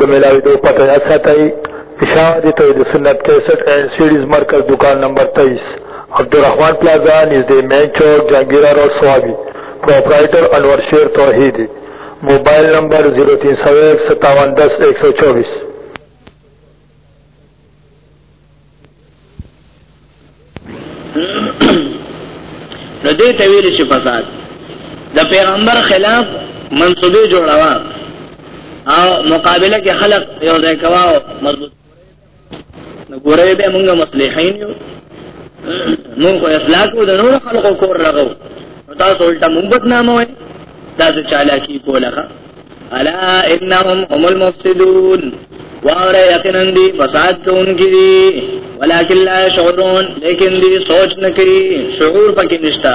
د ملاوی دو پتہ یاد ساتئ اشاعت توحید سنت 61 اینڈ سیریز مرکز دکان نمبر 23 عبدالرحمن پلازا نزد مین چوک جہانگیرہ روڈ سوابی پرپرائٹر انور شیر توحید موبائل نمبر 03015710124 نو دې ته ویل شي فساد د پیغمبر خلاف منسوبې جوړوا او مقابله کې خلق یو ځای کوا او مضبوط نو ګورې به موږ مصلحین یو موږ اصلاح کو د نور خلقو کور راغو تاسو الټا موږ بدنامه وای تاسو چالاکی کوله الا انهم هم المفسدون واور یقینا دی فساد کوونکی دی ولکن لا شعورون لیکن دی سوچ نه کوي شعور پکې نشتا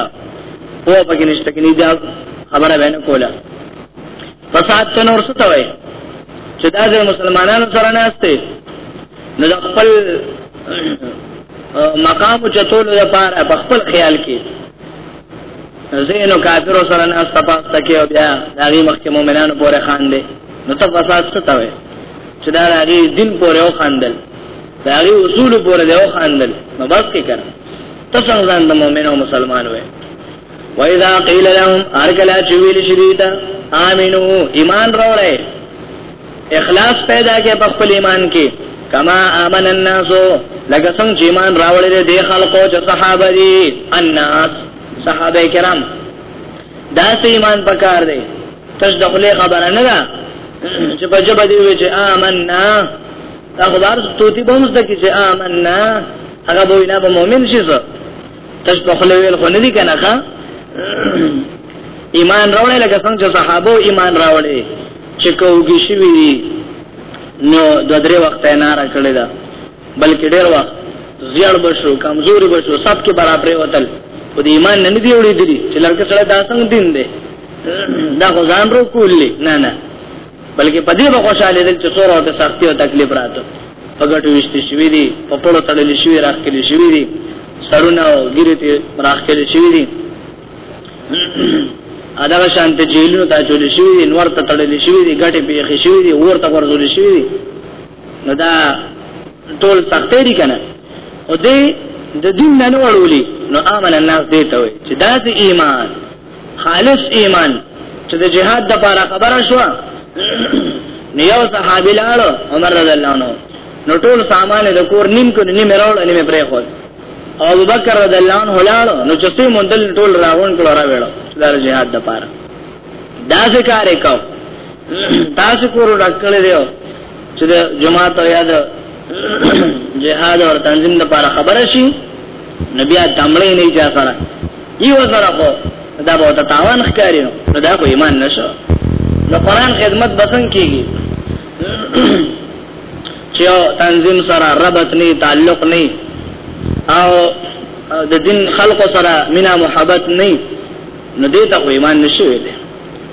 هو پکې نشتا کې نه خبره باندې کوله فساد څه نور څه توي چې دا ځای مسلمانانو سره نه استه نو خپل مقام چتول لپاره په خپل خیال کې زینو کافر سره نه استپاس تکي او بیا دغه مخکې مؤمنانو پورې خان دي نو ته فساد څه تاوي چې دا هغه دین پورې او خاندل دا هغه اصول پورې او خاندل نو بس کې کړه ته څنګه ځان د مؤمن او مسلمان وې وایذا قیل لهم ارکلا چویل شریتا امنو ایمان راوړې اخلاص پیدا کې په خپل ایمان کې کما امن الناس لکه څنګه چې ایمان راوړل دي خلکو چې صحابه دي الناس صحابه کرام دا سه ایمان پکار دی تش دخله خبره نه ده چې په جبه دی چې آمنا اخبار توتی بومز د کې چې آمنا هغه بوینا به مؤمن شي تاسو په خله ویل خو نه دي کنه ښا ایمان راوړل لکه څنګه چې صحابه ایمان راوړل چې کوږي شي وي نو د درې وخت نه را کړی دا بلکې ډېر وخت زیړ بشو کمزوري بشو سب کې برابرې وتل خو د ایمان نه دی وړي دي چې لکه سره دا څنګه دین دی دا خو ځان رو کولې نه نه بلکې په دې به خوشاله دي چې سور او د سختي او تکلیف راته په ګټو وشتي شوی دي په پړو تړلې شوی راخلي شوی دي سرونه او ګیره ته راخلي شوی دي ادا شانت جیلونو ته چول شوی دي نور ته تړلې شوی دي ګټې پیخې شوی دي ورته ورزول شوی دي نو دا ټول سختې دي کنه او دې د دین نه وړولې نو امن الناس دې ته وي چې دا ایمان خالص ایمان چې د جهاد د لپاره خبره شو یو صحابي لاړ عمر رضی الله عنه نو ټول سامان د کور نیم کو نیم راوړ نیم پرې خو او ابو بکر رضی الله عنه لاړ نو چې سي مندل ټول راغون کړه را ویل د جهاد د لپاره دا څه کار وکاو تاسو کور ډکل دیو چې جمعه ته یاد جهاد او تنظیم د لپاره خبره شي نبي اتمړې نه چا سره یو سره خو دا به ته تاوان ښکاری نو دا خو ایمان نشو نو قران خدمت بسنګ کیږي چې تنظیم سره ربط نه تعلق نه او د دین خلق سره مینا محبت نه نو دې ته ایمان نشوي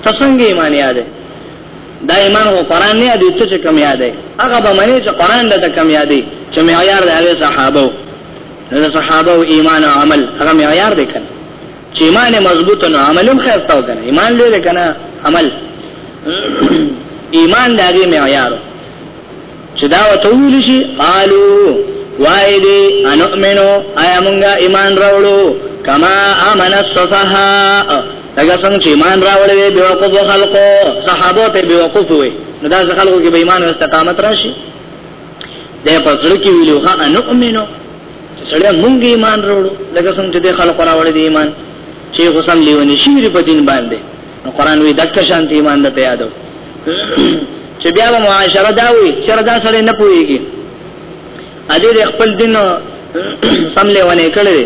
ته څنګه ایمان یاده دا ایمان او قران نه دی چې کوم یاد دی هغه به معنی چې قران د کوم یاد دی چې معیار د هغه صحابه د صحابه او ایمان او عمل هغه معیار دی کنه چې ایمان مضبوط او عمل هم خیر تاو کنه ایمان لري کنه عمل ایمان د هغه معیار چې دا وته ویل شي قالو وای دی انؤمنو آیا مونږه ایمان راوړو کما امن الصفهاء هغه څنګه چې ایمان راوړل به وقوف خلقو صحابه ته به وقوف وي نو دا خلکو کې به ایمان او استقامت راشي د پسړو کې ویلو ها انؤمنو چې سړی مونږ ایمان راوړو لکه څنګه چې خلکو راوړل دي ایمان چې غسم لیونی شي په دین باندې قرآن وی دک شانت ایمان د پیادو چې بیا به معاشره دا وی چې دا سره نه پويږي ا دې خپل دین سملې ونه کړې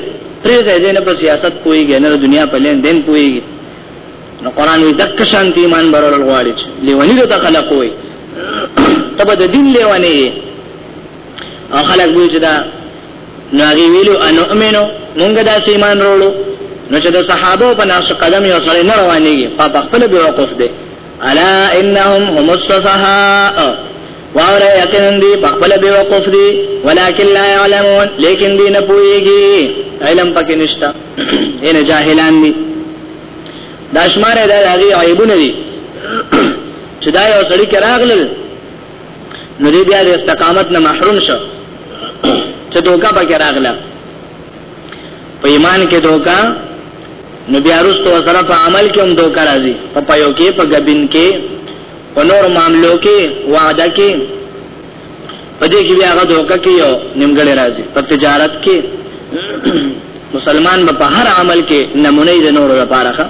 پرې دې نه په سیاست پويږي نه دنیا په لین دین پويږي نو قرآن وی دک شانت ایمان برول غواړي لیونی ته خلق وی تبه د دین لیونی او خلق وی چې دا نو هغه ویلو ان امنو مونږ دا ایمان وروړو نو چې د صحابه په ناس قدم یو سره نه روانيږي په خپل به وقف دي الا انهم هم الصفهاء واوره یقینا دی په خپل به وقف دي ولکن لا يعلمون لیکن دی نه پويږي علم پکې نشتا ان جاهلان دي دا شماره دا هغه عیبونه دي چې دا یو سړی کې راغلل نو دې بیا د استقامت نه محروم شو چې دوکا پکې راغله په ایمان کې دوکا نو بیا وروسته سره په عمل کې هم دوکا راځي په پيو کې په غبن کې په نور معاملو کې وعده کې په دې کې بیا هغه دوکا کې یو نیمګړی راځي په تجارت کې مسلمان به په هر عمل کې نمونه د نورو لپاره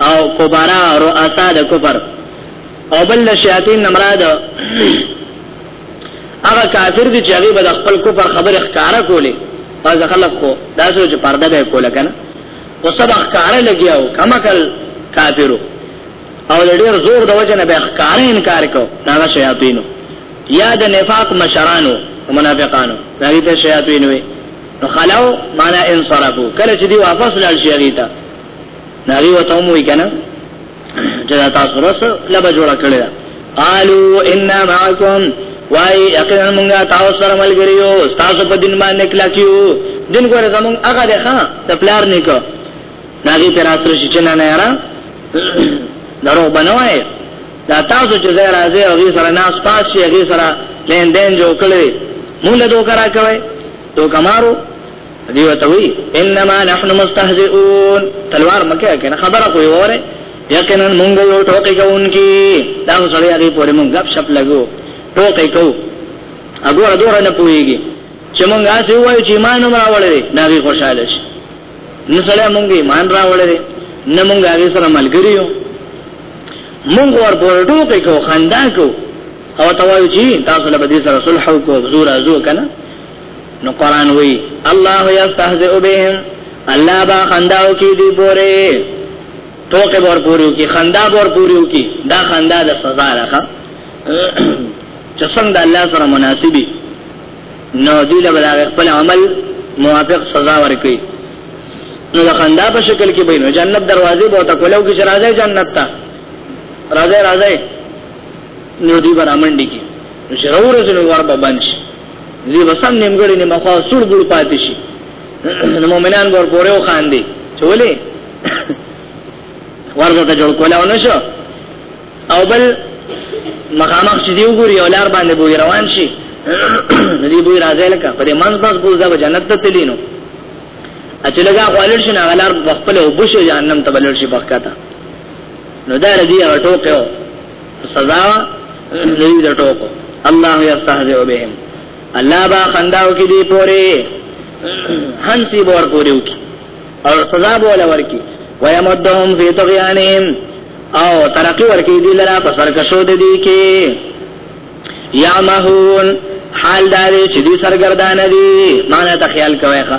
او کبارا رؤسا د کفر او بل شیاطین نمراد هغه کافر دي چې هغه به خپل کفر خبره ښکارا کولې فاز خلق کو دا سوچ پرده به کوله کنه او سب ښکارا لګیاو کمکل کافرو او ډیر زور د وجه نه به ښکارا انکار کو دا شیاطینو یا د نفاق مشرانو منافقانو دا دي شیاطینو نو خلاو معنا انصرفو کله چې دی واپس لاړ شي هغه ته ناوی وته مو وی کنه چې تاسو رس لبا جوړ کړل قالو ان معكم وای یقینا موږ تاسو سره ملګری یو تاسو په دین باندې کلا کیو دین ګوره زمون هغه ده ها ته پلار نه کو ناګي پر اثر شي چې نه نه را درو بنوي دا تاسو چې زه راځي او غي سره ناس پاس شي غي سره لین دین جو کړی مونږ دوه کرا کوي تو کمارو دی وته وی انما نحن مستهزئون تلوار مکه کنه خبره کوي وره یقینا مونږ یو ټوکی کوونکی دا سړی هغه پورې مونږ غب شپ لګو ټوکی کو هغه دور نه پويږي چې مونږ هڅه وایو چې ایمان عمر راوړې دا وی خوشاله شي نو سره مونږ ایمان راوړې نه مونږ هغه سره ملګری یو مونږ ور پورې ټوکی کو خندا کو او توایو چې تاسو له دې سره صلح او کو زور ازو کنه نو قران وی الله یستهزئ بهم الله با خنداو کی دی پوره ټوکه ور پوریو کی خندا ور پوریو کی دا خندا د سزا راخه چې څنګه الله سره مناسبي نو دی له بل خپل عمل موافق سزا ورکړي نو د خندا په شکل کې به نو جنت دروازې به تا کولو کې راځي جنت ته راځي راځي نو دی برامن دي کې شرور زنه ور به بنش زی بسم نیمګړی نه مخه سړ بړ پاتې شي نو مؤمنان ور پورې وخاندي چولې ورته ته جوړ کولا ونشو او بل مخامخ چې دی وګوري او لار باندې بوې روان شي ندی بوې راځي لکه په دې منځ بس بوزا به جنت ته تلینو اچلګه خپل شنه غلار خپل وبشه جهنم ته بلل شي بخکته نو دا ردی او ټوکو سزا نوی د ټوکو الله یستهزئ بهم الله با خنداو کې دی پوره هنسی بور پوره وکي او سزا بوله ورکی ويمدهم فی طغیانهم او ترقی ورکی دی لرا په سرکشو د دی کې یا مهون حال داري چې دې سرګردان دي معنی ته خیال کوي ښا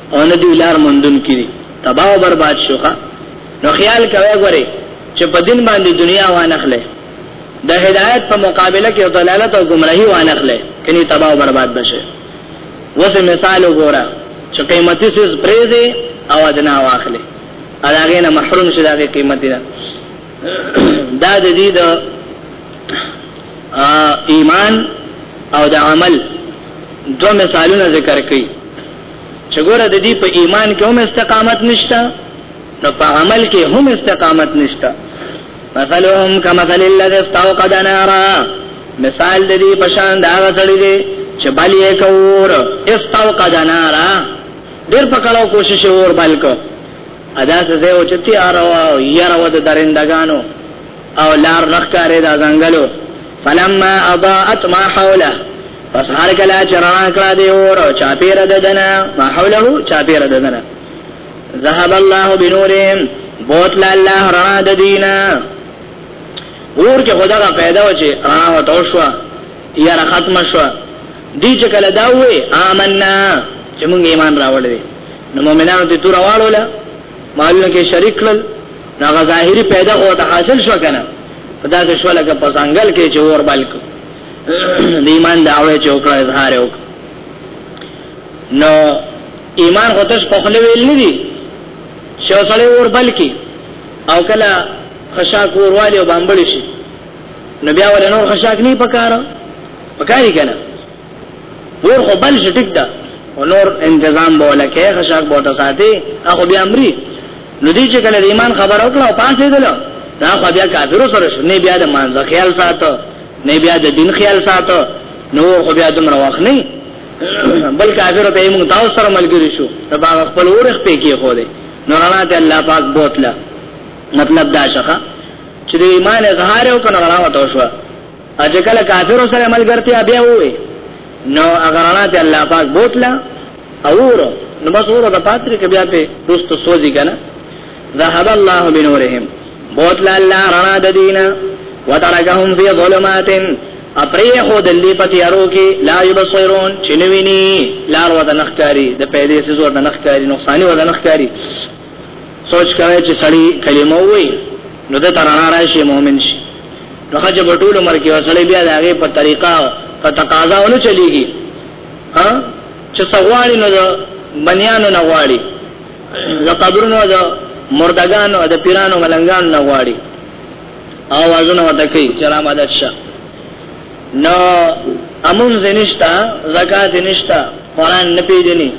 او نه دی لار مندون کړي تباہ او برباد شوخه نو خیال کوي غوري چې په دین باندې دنیا وانخله د هدایت په مقابله کې ضلالت او گمراهي وانخله کني تباہ او برباد بشه وسه مثال وګوره چې قیمتي څه پریزي او ادنا واخله هغه نه محروم شي دغه قیمتي نه دا د دې د ایمان او د عمل دو مثالونه ذکر کړي چې ګوره د دې په ایمان کې هم استقامت نشته نو په عمل کې هم استقامت نشته مثلهم كمثل الذي استوقد نارا مثال د دې په شان دا غتړي دي چې بل یې کور استوقد نارا ډېر په کلو کوشش ور بل کو ادا څه زه او چې تیار او یاره و د درندګانو او لار رخکارې دا ځنګلو فلما اضاءت ما حوله پس هر کله چې رڼا کړه دی اور او چاپیر د دنا ما حوله چاپیر د دنا ذهب الله بنورهم بوت لا الله رڼا د دینا اور کې خدای پیدا و چې رڼا و تو شو یا ختم شو دی چې کله دا وې آمنا چې موږ ایمان راوړل نو مؤمنانو ته تور واړول مالونه کې شریک کړل دا ظاهری پیدا او ته حاصل شو کنه دا څه شو لکه په ځنګل کې چې اور بلک د ایمان دعوه چې وکړه اظهار وک نو ایمان هوته په خله ویل نه دي شو سره اور بلکی او کله خشا کور والی او بامبړی شي نو بیا ول نور خشاک نه پکاره پکاري کنه ور خو بل شي ټیک ده نور انتظام به ولکه خشاک بوته ساتي هغه بیا امري نو دې چې کله ایمان خبر او کړه پاسې دل دا خو بیا کافرو سره شو نه بیا د مانځ خیال ساتو نه بیا د دین خیال ساتو نو خو بیا دومره وخت نه بل کافرو ته موږ تاسو سره ملګری شو دا باغ خپل اورخ په کې خو دې نو رانا ته الله پاک بوتله مطلب دا شخه چې ایمان اظهار او کنه راوته شو او چې کله کافرو سره ملګرتیا بیا وې نو هغه رڼا ته الله پاک بوتله اور نو بس اور د پاتري کې بیا په دوست سوځي کنه ذهب الله بنورهم بوتله الله رڼا د دینه وترکهم فی ظلمات اپریه دلی پتیارو کې لا یبصرون چنوینی لار ود نخکاری د پیدې سزور د نخکاری نقصانی ود نخکاری سوچ کوي چې سړی کلمه وای نو د ترانه راشي مؤمن شي نو خځه په ټول عمر کې وسړې بیا د هغه په طریقه په تقاضا ونه چلیږي ها چې سغواړي نو بنیانو نه غواړي د قبرونو د مردگانو د پیرانو ملنګانو نه غواړي اوازونه وته کوي چې را مدد شه نو امون زنشتا زکات نشتا قران نه پیژني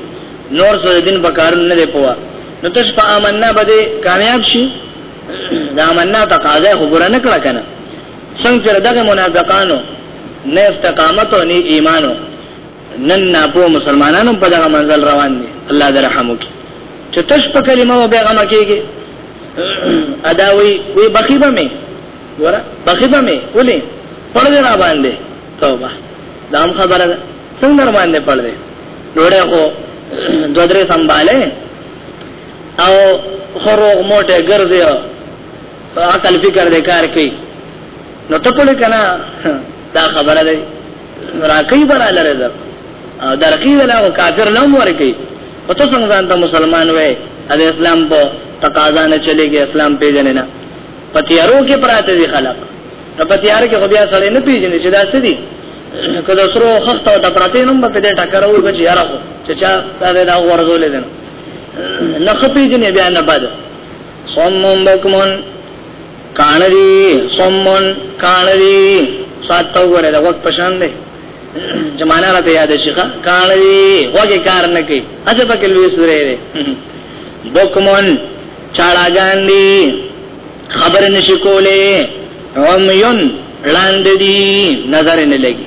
نور څه دین په کارونه نه دی پوهه نو تاسو په امننا باندې کامیاب شئ دا مننا تقاضا خو ګره نه کړه کنه څنګه چې دغه منافقانو نه استقامت او نه ایمانو نن نه په مسلمانانو په دغه منزل روان دي الله دې رحم وکړي چې تش په کلمه او پیغام کېږي ادا وی وی بخیبه مې ورا بخیبه مې ولې پړل را باندې توبه دا هم خبره ده څنګه باندې پړل ډوړې خو دوه درې سنباله او خروغ موټه ګرځي او عقل فکر دې کار کوي نو ته په لکنا دا خبره ده راکې برا لره ده او درکې ولا او کافر نه مور کوي او ته څنګه ځان ته مسلمان وې د اسلام په تقاضا نه چلےږي اسلام پیژنې نه پتیارو کې پراته دي خلک په پتیار کې خو بیا سړی نه پیژنې چې دا څه دي کله سره خخت او د پراته نوم په دې ټکر وو چې یاره چې چا دا دا ورزولې ده نخپی جن بیا نه بد صمم بکمن کان دی صمم کان دی سات تو غره دا وخت پشان دی جمانه راته یاد شيخه کان دی وګه کار نه کوي اځه پکې لوي سورې دی بکمن چاړاګان دی خبر نشي کوله هم یون لاند دی نظر نه لګي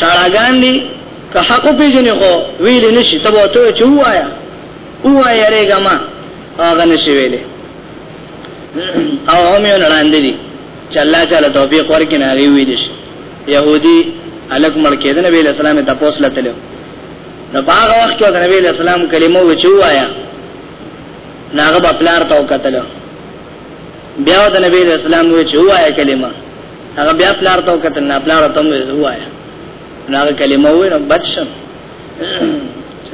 چاړاګان دي که حق وپیژني خو ویلې نشي ته به ته چې وایا وایا ریګه ما هغه نشي ویلې او هم یو نړاندې دي چې الله تعالی توفیق ورکړي نه غوي دي يهودي الک مړ کېدل نبی له سلام ته پوس لته نو باغ وخت کې نبی له سلام کلمه و چې وایا ناغه په پلار ته وکتل بیا د نبی له سلام و چې وایا کلمه هغه بیا پلار ته وکتل نه پلار ته مې زوایا هغه کلمه وې نو بچم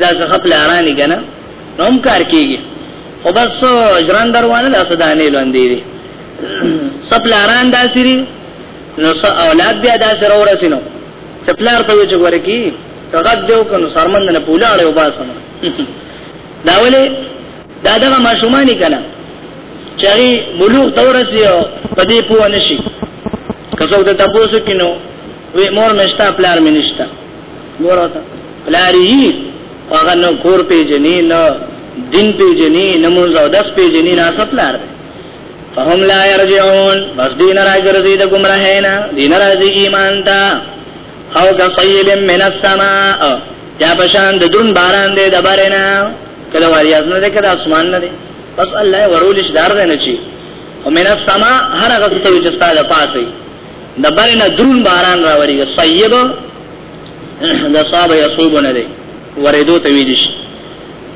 دا څه خپل ارانی کنه نوم کار کیږي او بس اجران دروانه لا صدانه لاندې دي خپل اران داسري نو څه اولاد بیا داسره ورسینو خپلار ته وچ ورکی هغه دیو کنو سرمند نه پولاړ او باسم دا ولې دا دغه ماشومانی کله چاري بلوغ تورسیو په دې پوه نشي کڅو ته تاسو کینو وی مور مشتا پلار منشتا مور وتا پلاری هغه نو کور په جنې نو دین په جنې نمونځ او داس په جنې نه سپلار فهم لا يرجعون بس دین راځي د گمراهینا دین راځي ایمان ته او کا صیب من السماء یا بشان د درون باران دې د بارنا کله واری ازنه دې کله اسمان نه دې بس الله ورولش دار دې نه چی او من السماء هر هغه څه چې ستاله پاتې د بارنا درون باران راوړي صیب د صاحب یصوب نه دې ورېدو ته ویل شي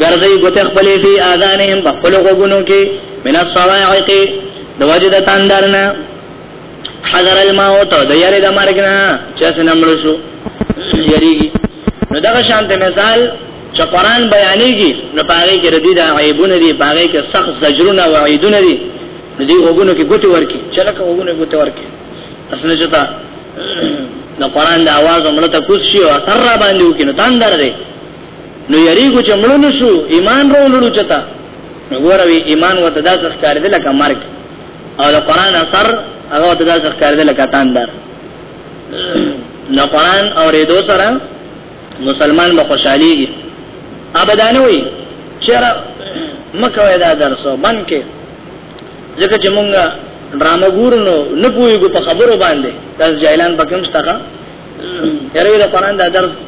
ګرځي ګوت خپل فی اذانهم خپل غوګونو کې من الصواعق د وجد تاندرنا حذر الموت د یری د مرګ نه چې څنګه مړ شو یریږي نو دا شانت مثال چې قران بیانېږي نو پاره کې ردی دا عیبونه دي پاره کې سخت زجرونه او عیدونه دي نو دی غوګونو کې ګوت ورکی چې لکه غوګونو ګوت ورکی اسنه چتا نو قران د आवाज عمرته کوشي او اثر را باندې وکینو تاندر دی نو یریګو چې مړ نه شو ایمان راولړو چتا وګوروي ایمان وته دا څه ښکار دي لکه مرګ او د قران اثر هغه وته دا څه ښکار دي لکه تاندر نو قران اورېدو سره مسلمان به خوشحاليږي ابدانه وي چیرې مکوې دا درسو بن کې ځکه چې مونږ ډرامه ګورو نو نه پوهیږو په خبرو باندې تاسو جایلان پکې مستخه یره د قران د درس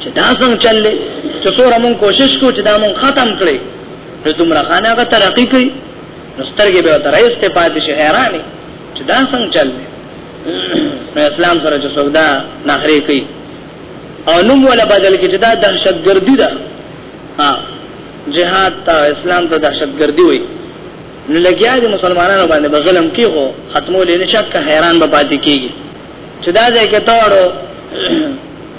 چې دا څنګه چل دی چې څوره مونږ کوشش کو چې دا مونږ ختم کړي نو دومره خانه غا ترقی کوي نو سترګې به تر ایست پاتې شي حیرانې چې دا څنګه چل دی نو اسلام سره چې څوک دا نخري کوي او نوم ولا بدل کې چې دا دهشتګردي ده ها جهاد ته اسلام ته دهشتګردي وي نو لګیا دي مسلمانانو باندې بغلم کې هو ختمول نه شک حیران به پاتې کیږي چې دا ځای کې تاړو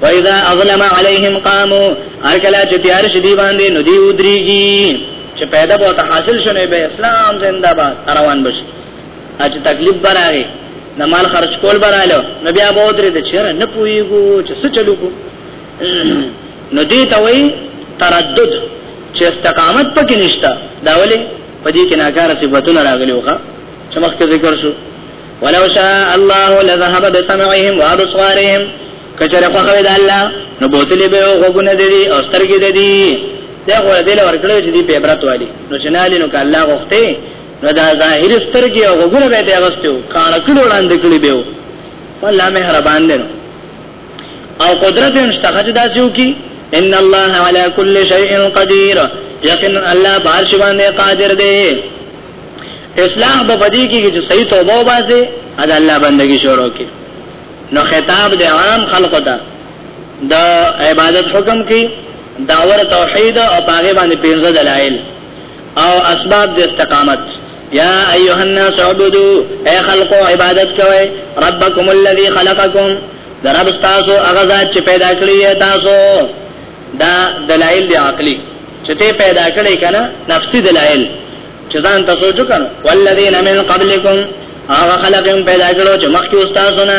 فاذا اظلم عليهم قاموا ارکلا چې تیار شدي باندې نو دی ودريږي چې پیدا بہت حاصل شونه به اسلام زنده باد روان بشي اچ تکلیف براره د مال خرج کول براله نبي ابو درې د چیر نه پويګو چې څه چلو کو نو دې ته وای تردد چې استقامت پکې نشتا دا ولې پدې کې ناکاره صفاتونه راغلي وخه چې مخکې ذکر شو ولو شاء الله لذهب بسمعهم وابصارهم کچره خو خوي د الله نو بوتلې به وګونه دي او سترګې دي دا خو دې لور کړو چې دې په عبرت والی نو جنالي نو کله غوښته نو دا ظاهر سترګې او وګونه به دې اغستو کانه کړو وړاندې کړی به والله مهربان دی او قدرت هم شته چې دا څو کی ان الله على كل شيء قدير یقینا الله بارش باندې قادر دی اصلاح به بدی کی چې صحیح توبه وباسي ادا الله بندگی شروع کی نو خطاب د عام خلق ته د عبادت حکم کی داور توحید او باغی باندې پنځه دلایل او اسباب د استقامت یا ایها الناس عبدو اے خلق عبادت کوئ ربکم الذی خلقکم درب تاسو هغه ذات چې پیدا کړی تاسو دا دلایل دی عقلی چې ته پیدا کړی کنه نفسي دلایل چې ځان تاسو جو کنه والذین من قبلکم هغه خلق هم پیدا کړو چې مخکې استاد سنا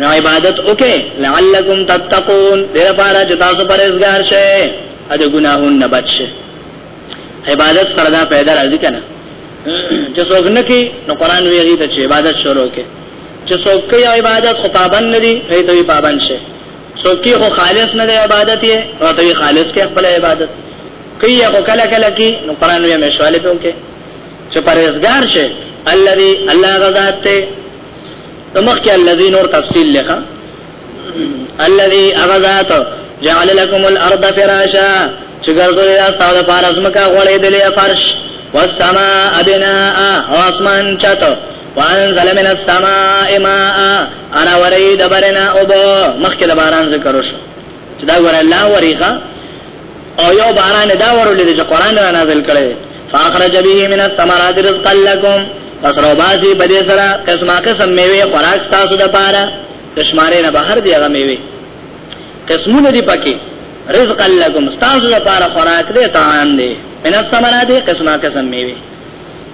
نو عبادت وکې لعلکم تتقون دې لپاره چې تاسو پرهیزګار شئ ا دې ګناهون نه بچ شئ عبادت سره دا پیدا راځي کنه چې څوک نه کوي نو قران ویږي ته چې عبادت شروع کې چې څوک کوي عبادت خو پابند نه دي هي ته پابند شي څوک چې خو خالص نه دی عبادت یې او ته خالص کې خپل عبادت کوي هغه کله کله کې نو قران یې مشواله په کې چې پرهیزګار شي الذي الله غزاد ته تمخ کې الذي نور تفصیل لکه الذي غزاد جعل لكم الارض فراشا چې ګرځولې تاسو د پارسمکا غوړې دلې فرش والسماء بناء او اسمان چاته وانزل من السماء ماء انا وري دبرنا اوب مخکې د باران ذکر وشو چې دا ور الله وريخه او یو باران دا ورولې چې قران را نازل کړي فاخرج به من الثمرات رزقا لكم پس روباسي بده سره قسمه قسم میوه خوراک تاسو د پاره کشماره نه بهر دی هغه میوه قسمونه دی پکې رزق لکم تاسو لپاره خوراک دی طعام دی من الثمرات قسمه قسم میوه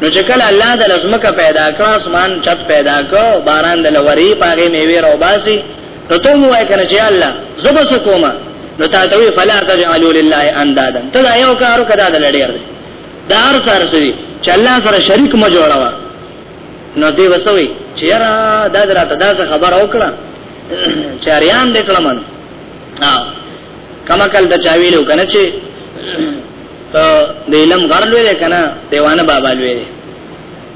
نو چې کله الله د لزمکه پیدا کړ اسمان چت پیدا کړ باران د لوري پاګې میوه راو باسي نو ته مو وای کنه چې الله زبر سو کوما نو تا ته وی فلا تجعلوا لله اندادا ته دا یو کارو کدا د لړې ارده دا هر سره سوي چې الله سره شریک ما جوړاوه نو دی وسوي چې را دا دراته دا خبر او کړه چې اریان دې کړم نو کما کل د چاویلو کنه چې ته د علم غر لوی دی کنه دیوانه بابا لوی دی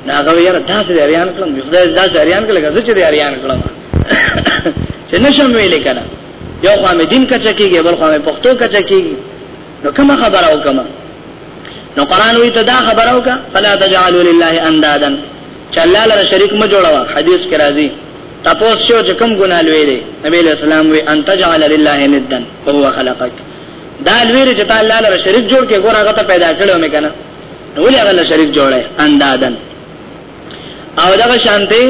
ناغه یاره تاسو د اریان کلم یو ځای د اریان کله غزه چې د اریان کلم چې نشم ویل کنه یو خو مې دین کچا کیږي بل خو مې پښتو کچا کیږي نو کومه خبره وکم نو قران وی ته دا خبره وکا فلا تجعلوا لله اندادا چې الله لپاره شریک م جوړوا حدیث کې راځي تاسو شو چې کوم ګناه لوي دي نبی له سلام وی ان تجعل لله ندا وهو خلقک دا لویری چې تعالی لپاره شریک جوړ کې ګور هغه ته پیدا کړو مې کنه ولې هغه له شریک جوړه اندادن او دا شانتي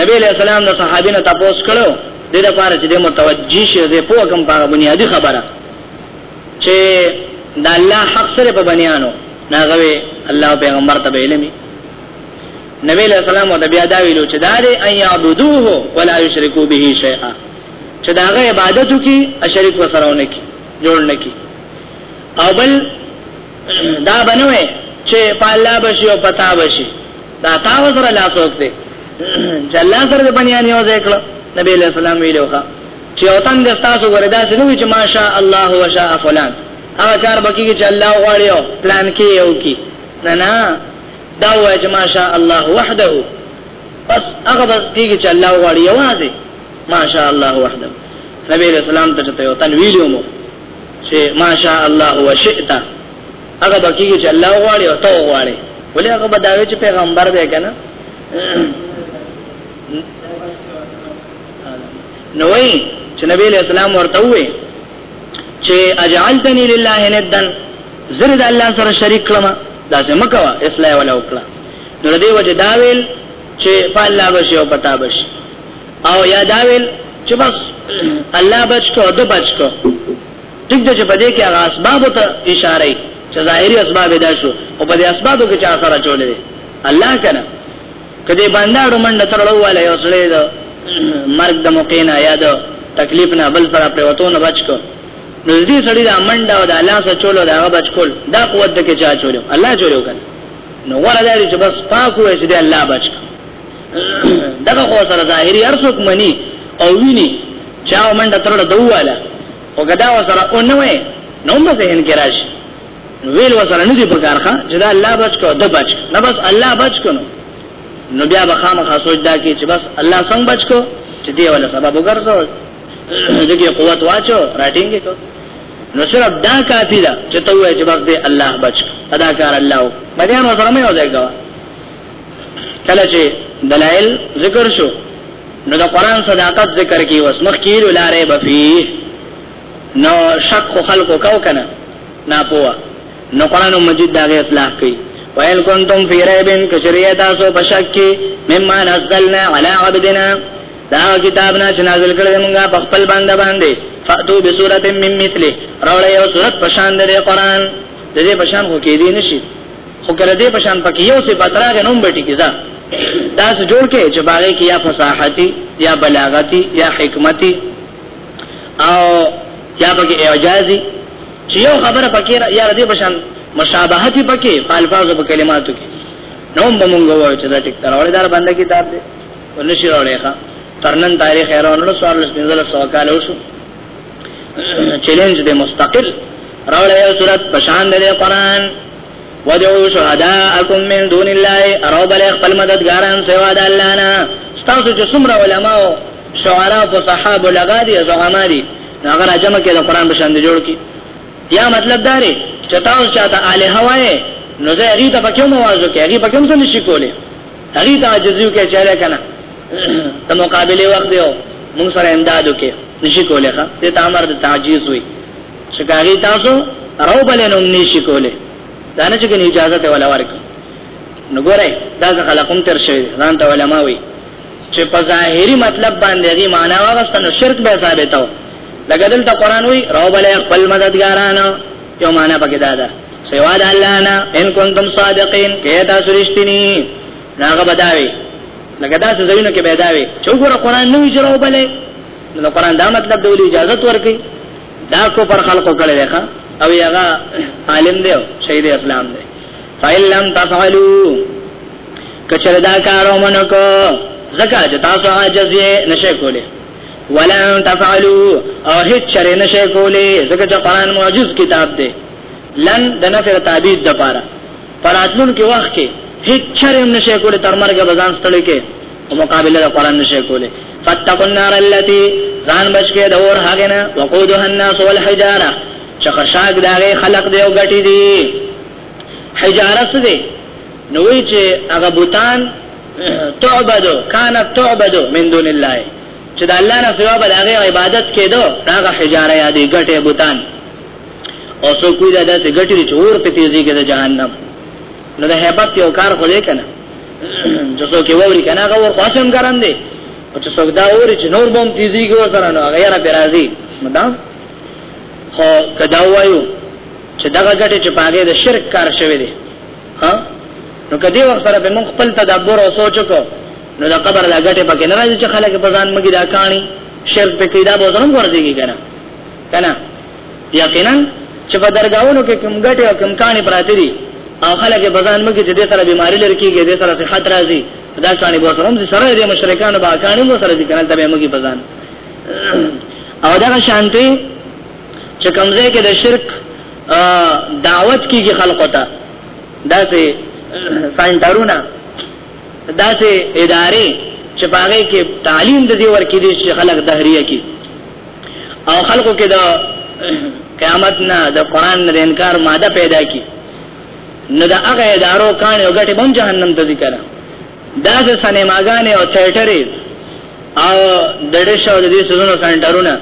نبی علیہ السلام د صحابینو تاسو کړو د دې لپاره چې د متوجی شي د پوه کم په بنیادی خبره چې د الله حق سره په بنیانو ناغوي الله پیغمبر ته ویلمي نبی علیہ السلام او د بیا دا ویلو چې دا دې ان یعبدوه ولا یشرکو به شیئا چې دا غي عبادت کی شریک وسره ونه کی جوړ نه کی او بل دا بنوي چې په الله بشي او پتا بشي دا تا وسره لا څوک دی چې الله سره بنیان یو ځای کړ نبی له سلام ویلوخه چې او تنګ تاسو وردا سنو چې ماشاء الله وشاء فلان هغه کار بکی چې الله غواړي او پلان کې یو کی نه نه دا وای چې ماشاء الله وحده بس هغه بس کیږي چې الله غواړي یوازې ماشاء الله وحده نبی علیہ السلام ته ته وطن ویلو مو چې ماشاء الله وشئت هغه بکیږي چې الله غواړي او ته غواړي ولې هغه بداوي چې پیغمبر دی کنه نو وی چې نبی علیہ السلام ورته وی چې اجعلتنی لله ندن زر د الله سره شریک کړم دا څه مکوا اصلاح ولا وکړه نو دې وجه دا ویل چې فالله بشي او پتا بشي او یا دا ویل چې بس الله بچو د بچو ټیک د چې په دې کې هغه اسباب ته اشاره چې ظاهري اسباب دا شو او په دې اسبابو کې چا سره چولې الله کنه کدی باندې منډه ترلو والے یو سړی دا مرګ د موقع نه یاد تکلیف نه بل سره پروتو نه بچو نو دې سړی دا منډه او د الله سره چولو دا هغه بچول دا قوت د کې چا چولو الله چولو کنه نو ورته چې بس پاکو چې الله بچو دغه خو سره ظاهري هر څوک مني او ویني چا منډه تر له دواله او کدا وسره او نه وي نو به ذهن کې راشي ویل وسره نه دی په کارخه چې دا الله بچ کو د بچ نه بس الله بچ کو نو بیا به خامخا سوچ دا کې چې بس الله څنګه بچ کو چې دی ولا سبب وګرځو دغه قوت واچو راټینګ کو نو صرف دا کافی ده چې ته وایې چې بس دې الله بچ ادا کار الله مدیان وسره مې وځي کله چې دلایل ذکر شو نو د قران صداقت ذکر کی وس مخ کیل لاره بفی نو شک خو خلقو کو کنه نا پوه نو قران مجید دا غي اصلاح کوي وَإِن كُنتُمْ فِي رَيْبٍ كَشَرِيَ تَاسُ بَشَكِّ مِمَّا نَزَّلْنَا عَلَى عَبْدِنَا دا کتاب نه چې نازل کړل موږ په خپل باندې باندې فاتو بسورۃ من مثله راولې یو سورۃ پشان د قرآن د دې پشان خو کې دي نشي خو کله دې په شان پکې یو څه پتراغه نوم بټی کیدا تاسو جوړ کې چې باغې کې یا فصاحتي یا بلاغتي یا حکمتي او یا پکې اعجازي چې یو خبره پکې یا دې په شان مشابهت پکې په الفاظو په کلماتو کې نوم به مونږ وایو چې دا ټیک تر اورې دار باندې کتاب دی ولې شي راولې ښا ترنن تاریخ ایران له سوال له سپینځل سوال کال وشو چیلنج دې مستقل راول یو صورت پشان دې قران ودعو شهداءکم من دون الله ارو بل خپل مددګاران سوا د الله نه تاسو چې څومره علما او شعرا او صحابه لگا دي زعما دي هغه راجم کې د قران بشند جوړ کی یا مطلب دا لري چې تاسو چاته الہ وای نو زه هغه ته پکې مو وازو کې هغه پکې هم څه نشي کولای هغه ته عاجزیو کې چاله کنه د مقابله وخت دیو موږ سره امدادو کې نشي کولای ښا ته ته امر د تعجیز وي شکاري تاسو راو بلنوم نشي کولای دا نه چې کني اجازه ته ولا ورکړي نو ګورئ دا ځکه لکم تر شي ځان ته علماء وي چې په ظاهري مطلب باندې دې معنا واغسته نو شرک به ثابتو لکه دلته قران وی راو بلې خپل مددګارانو یو معنا پکې دا ده سوا د الله نه ان کنتم صادقین کې تاسو رښتینی ناغه بداوی لکه تاسو زینو کې بداوی چې وګوره قران نو اجرو بلې نو قران دا مطلب دی اجازه ورکړي دا کو پر خلقو کړي ښا او یغه عالم دی شهید اسلام دی فإِن لَّمْ تَفْعَلُوا کچره دا کارو منکو زکه چې تاسو عاجز یې نشه کوله ولا تفعلوا او هیڅ چره نشه کولی ځکه چې قران معجز کتاب دی لن د نفر تعبید د پاره پراتلون کې وخت کې هیڅ چره نشه کولی تر مرګ بزان ستړي کې او مقابله د قران نشه کولی فتقوا النار التي ځان بچکه د اور هغه نه وقودها الناس والحجاره چې خشاک داغه خلق دی او غټي دی حجاره څه دی نوې چې هغه بوتان تعبدو كانت تعبدو من دون الله چې د الله نه سوا بل هغه عبادت کېدو هغه حجاره یادې ګټه بوتان او سو کوی دا داسې ګټې چې اور په تیزی کې د جهنم نو د هیبت یو کار خو دې کنه چې څو کې ووري کنه هغه ور قسم ګران دي او چې څو دا اور چې نور بم تیزی کې وسره نو هغه را پیرازي مدام خو کدا وایو چې دغه ګټه چې پاګه د شرک کار شوی دی ها نو کدی وخت سره به مونږ خپل تدبر او سوچ کو نو دا قبر لا غټه پکې نه راځي چې خلک په ځان مګي دا کانی شرک په کیدا به ځنم ورځيږي کنه کنه یقینا چې په درگاہونو کې کوم غټه او کوم کانی پراته دي او خلک په ځان مګي چې د سره بیماری لري کېږي د سره صحت راځي دا کانی به سره هم سره د مشرکانو با کانی مو سره دي کنه ته به مګي په ځان او دا شانتي چې کمزې کې د شرک دعوت کیږي خلقو ته داسې ساينټرونه داسې ادارې چې پاره کې تعلیم د دې ورکې دي چې خلک دهریه کی او خلقو کې د قیامت نه د قران نه انکار ماده پیدا کی نو دا هغه ادارو کان یو غټه بم جهنم ته ذکر دا د سینماګانې او تھیټرې او د ډیش او د دې سونو سنټرونه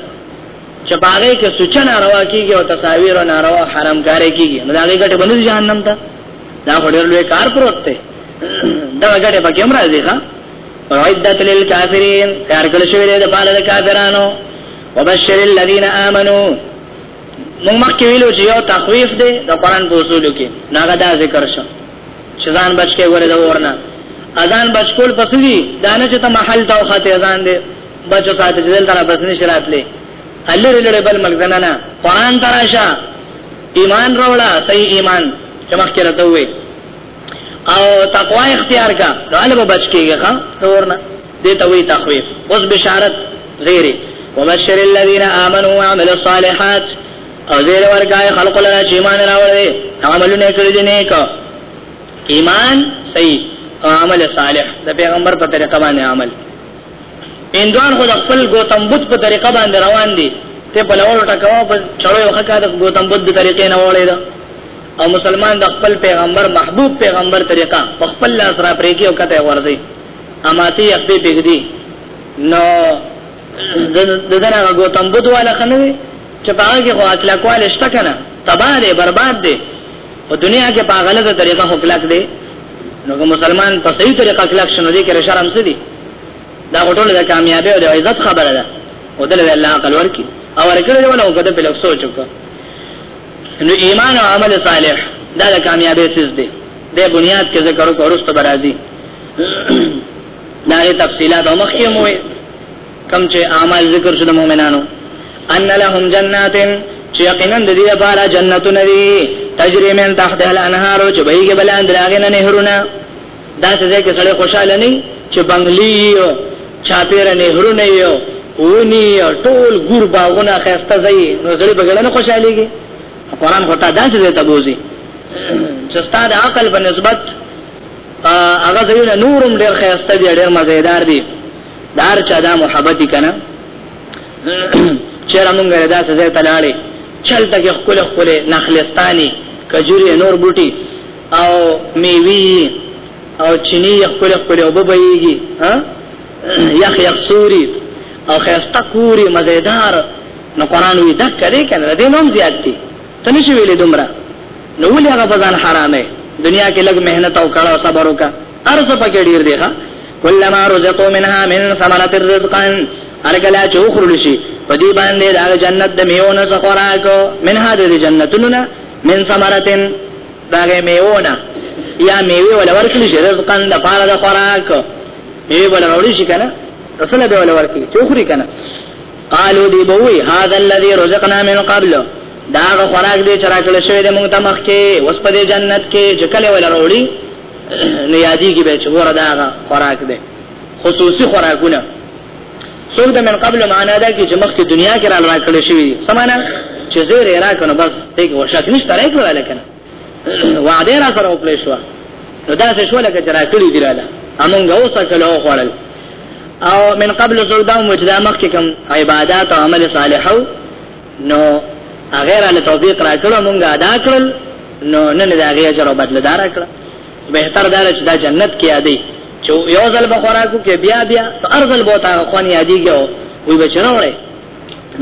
چې باغې کې سوچا ناروا کیږي او تصاویر او ناروا حرام کاری کیږي نو دا هغه ګټه بنځي جهنم ته دا هډر لوی کار پروت دی دا ګټه پکې هم راځي ښا عدت للکافرین کار کول شوی دی د پاله د کافرانو وبشر الذین آمنو موږ مخکې ویلو چې یو تخویف دی د قران په اصولو کې ناګه دا ذکر شو چې ځان بچ کې ګوره دا ورنه اذان بچکول پسې دانه چې ته محل ته وخته اذان دی بچو ساته دل تر بس نشي راتلې الله لري بل ملک زنانا قران تراشا ایمان رولا صحیح ایمان چې مخکې راته وې او تقوا اختیار کا غالب بچ کیږي ښا تورنا دې ته وی تخویف اوس بشارت غیره وبشر الذين امنوا وعملوا الصالحات او زیر ورکای خلق لنا چې ایمان راوړي عملونه کړی دي نیک ایمان صحیح عمل صالح د پیغمبر په طریقه باندې عمل هندوان خو د خپل ګوتم بدھ په طریقه باندې روان دي ته په لور ټکاو په چړو یو خکا د ګوتم بدھ د طریقې نه وړي دا او مسلمان د خپل پیغمبر محبوب پیغمبر طریقه په خپل لاس را پرې کې او کته ورځي اماتي خپل پیګدي نو د دغه ګوتم بدھ والا خنوي چې په هغه کې خو اخلاق والے شته کنه تباہ دي برباد دي په دنیا کې په غلطه طریقه خو کلک دی نو که مسلمان په صحیح طریقه کلک شنو دي کې شرم څه دي دا ټول د کامیابی او د عزت خبره ده او دل الله عقل ورکی او ورکړي دی ولو کده په لږ سوچ وکړه نو ایمان او عمل صالح دا د کامیابی سیس دی د بنیاد کې ذکر او ورسته برازي دا تفصيلات او مخکې موي کم چې اعمال ذکر شو د مؤمنانو ان لهم جنات چې یقینا د دې لپاره جنتونه دي تجري من تحت الانهار چې بهيږي بلان دراغنه نهرونه دا څه ځای کې سړی خوشاله نه چې بنگلي یو چاپیر نهرونه یو ونی ټول ګور باغونه خسته ځای نو زړه بغلنه خوشاليږي قرآن خو تا دا څه ته بوزي چې ستاسو عقل په نسبت هغه ځایونه نورم ډېر خسته دي ډېر مزیدار دي دار چا دا محبت کنا چیرې مونږ دا څه ځای تلاړې چل تک خپل خپل نخلستاني کجوري نور بوټي او میوي او چینی خپل خپل وببېږي ها یخ یخ سوري او خسته کوري مزیدار نو قران وی دک کړي کنه دې نوم زیات دي تنه شي ویلې دومره نو ولې هغه بزن حرامه دنیا کې لګ مهنت او کړه صبر وکړه ارز پکې ډیر دی ښا کلمہ رزقو منها من ثمرات الرزقا ارکلا چې وخرل شي په دې باندې د جنت د میونه څخه خوراک منها د جنتونو نه من ثمرتن داغه میونه یا میوه ولا ورکل شي رزقا د پاره د خوراک میوه ولا وړي شي کنه رسول به ولا ورکي چوخري کنه قالوا دی بوي هذا الذي رزقنا من قبل دا خوراک دې چرچل شوی د مونږ ته مخ کې وسپدې جنت کې چې کله ولا وړي نو یادېږي به چې ګوره دا خوراک دی خصوصي خوراکونه څوک د من قبل معنا ده چې مخکې دنیا کې را راکړل شوی سمانا چې زیر را کنه بس دغه ورشک نشته راکړل ولا کنه وعده را سره وکړې شو نو دا څه شو لکه چې راکړي دی رااله امونږ اوسه کله وخوړل او من قبل زردام وجدا مخکې کوم عبادت او عمل صالحو نو هغه را له توفیق را کړو مونږه ادا کړل نو نن دا هغه اجر او بدل دار کړ بهتر دار چې دا جنت کې یادې چې یو ځل به خوراکو کې بیا بیا ارزل بوتا خوان یادېږي او وی بچنه وره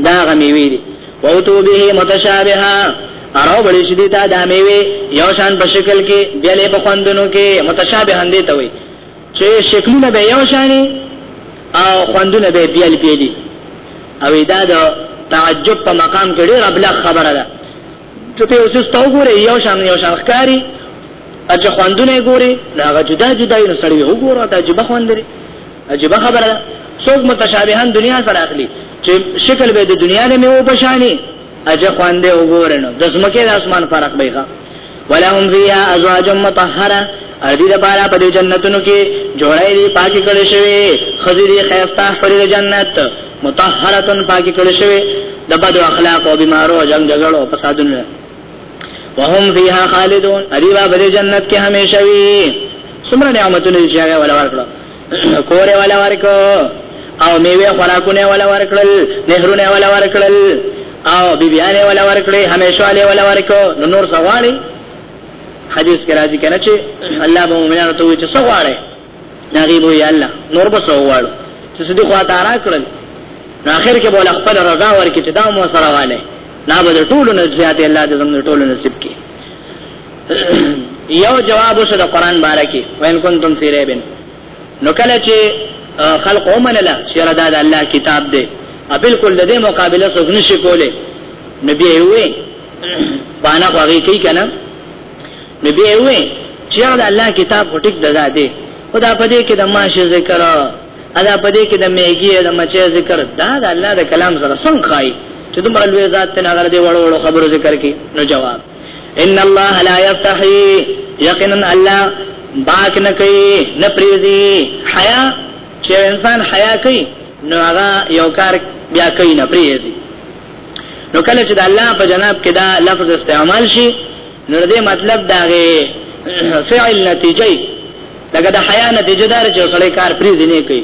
دا غمی وی دي او تو به متشابها اراو بلی شدی تا دا میوی یو شان په شکل کې بیلې په خوندونو کې متشابهان دي ته وي چې شکلونه به یو شاني او خوندونه به بیل بیلي او دا د تعجب په مقام کې ډېر ابلغ خبره ده چې په اوس ته وګوره یو شان یو شان ښکاری اجه خوندونه ګوري دا هغه جدا جدا یو سړی وګوره دا جبه خوندري عجیب خبره ده څوک متشابهان دنیا سره اخلي چې شکل به د دنیا نه مې و بشانی اجه خوانده وګورنه د زمکه د اسمان فرق به ښه ولهم فيها ازواج مطهره اردی د بارا په جنتونو کې جوړای دي پاکي کړي شوی خزيري خيستا حرير جنت مطهرتن پاکي کړي شوی د بد اخلاق او بیمارو جنگ جګړو فسادونه وهم فيها خالدون اردی په جنت کې هميشه وي څومره نعمتونه چې هغه ولا ورکړه کوره ولا ورکو او میوه خوراکونه ولا ورکړل نهرونه ولا ورکړل او بیبیانه ولا ورکړي همیشواله ولا ورکو نو نور سوالي حدیث کې راځي کنه چې الله به مؤمنانو ته وي چې سوالي نغیب وی الله نور به سوالو چې سدي خوا ته را کړل نو اخر کې بوله خپل رضا ورکړي چې دا مو سره والي نه به ټولو نه زیات الله دې زموږ ټولو نصیب کړي یو جواب وشو د قران باره کې وین کنتم فی ریبن نو کله چې خلق ومنله چې ردا د الله کتاب دی ا بالکل د دې مقابله څوک نشي کوله نبی وی باندې هغه کوي کنه نبی وی چې د الله کتاب ټیک دزا دی خدا په دې کې د ماشه ذکر ادا په دې کې د میګي د مچې ذکر دا د الله د کلام سره څنګه خای چې دومره لوی ذات ته نظر دی وړو وړو خبرو ذکر کی نو جواب ان الله لا يستحي یقینا الله باک نه کوي نه پریزي حیا چې انسان حیا کوي نو هغه یو کار بیا کوي نه پریزي نو کله چې د الله په جناب کې دا لفظ استعمال شي نو دې مطلب دا غي فعل نتیجه لکه د حیا نتیجه دار چې سړی کار پریزي نه کوي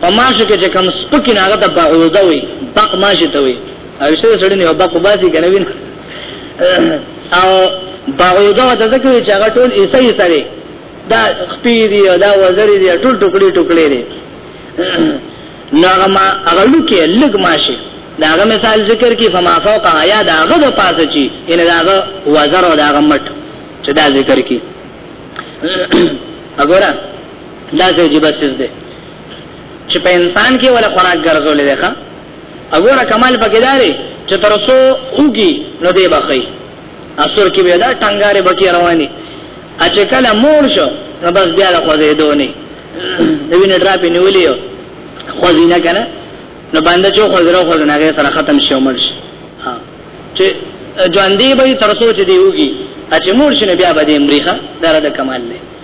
په ماشو کې چې کم سپکې نه هغه ته بعوضه وي بق ماشي ته وي او شته سړی نه بق باسي کنه وین او بعوضه د ذکر چې هغه ټول ایسه یې سره دا خپې دی او دا وزرې دی ټول ټوکړي ټوکړي دی نغما هغه لکه لګ ماشي دا هغه مثال ذکر کی فما فوق آیا دا هغه د پاسه چی ان دا هغه وزر او دا هغه مټ چې دا ذکر کی وګوره دا څه عجیب څه ده چې په انسان کې ولا خوراک ګرځولې ده ښا وګوره کمال پکې داري چې تر څو اوږي نو دی بخي اسور کې به دا ټنګاره بکی رواني اچې کله مور شو نو بس بیا له خوځې دونی د وینې ډراپې نیولې یو خوځې نه کنه نو باندې چې خوځې راو خوځې نه غي سره ختم شي عمر شي ها چې ژوندې به تر څو چې دی اوږي اچې مور شنه بیا به دې امریکا دره د کمال نه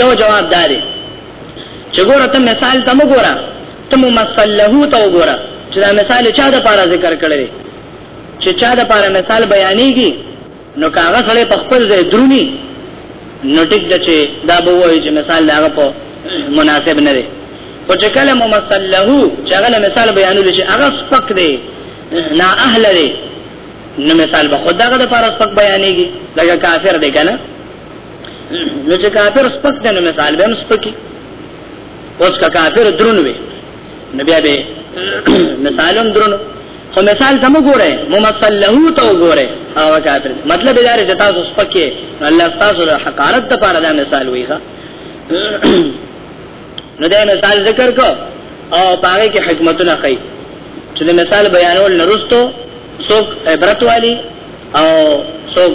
یو جواب داري چې ګوره ته مثال ته وګوره ته ممثل له ته وګوره چې دا مثال چا د پاره ذکر کړی چې چا د پاره مثال بیانېږي نو کاغه سره په خپل ځای درونی نو ټیک د چې دا به وایي چې مثال دا په مناسب نه دی او چې کله ممثل له چې هغه مثال بیانول شي هغه سپک دی نا اهل دی نو مثال به خدای غو د پاره سپک بیانېږي دا کافر دی کنه نو چې کافر سپک دی نو مثال به هم سپکی اوس که کافر درون وي نو بیا به مثال هم درون خو مثال ته وګوره ممثل له ته وګوره هغه کافر مطلب دا دی چې تاسو سپکه الله تاسو د حقارت لپاره دا مثال ویخه نو دا مثال ذکر کو او باغې کې حکمتونه کوي چې مثال بیانول نرستو څوک عبرت والی او څوک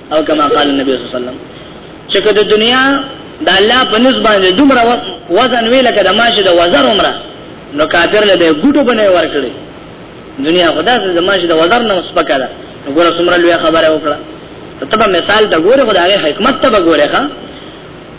او کما قال النبي صلی الله علیه وسلم چې کله دنیا د الله په نسبت باندې دومره وزن وی لکه د ماشه د وزر عمره نو کافر له ګټو بنه ورکړي دنیا خدا سره د ماشه د وزر نه سپکا ده وګوره څومره لوی خبره وکړه ته په مثال د ګوره خدای حکمت ته وګوره ښا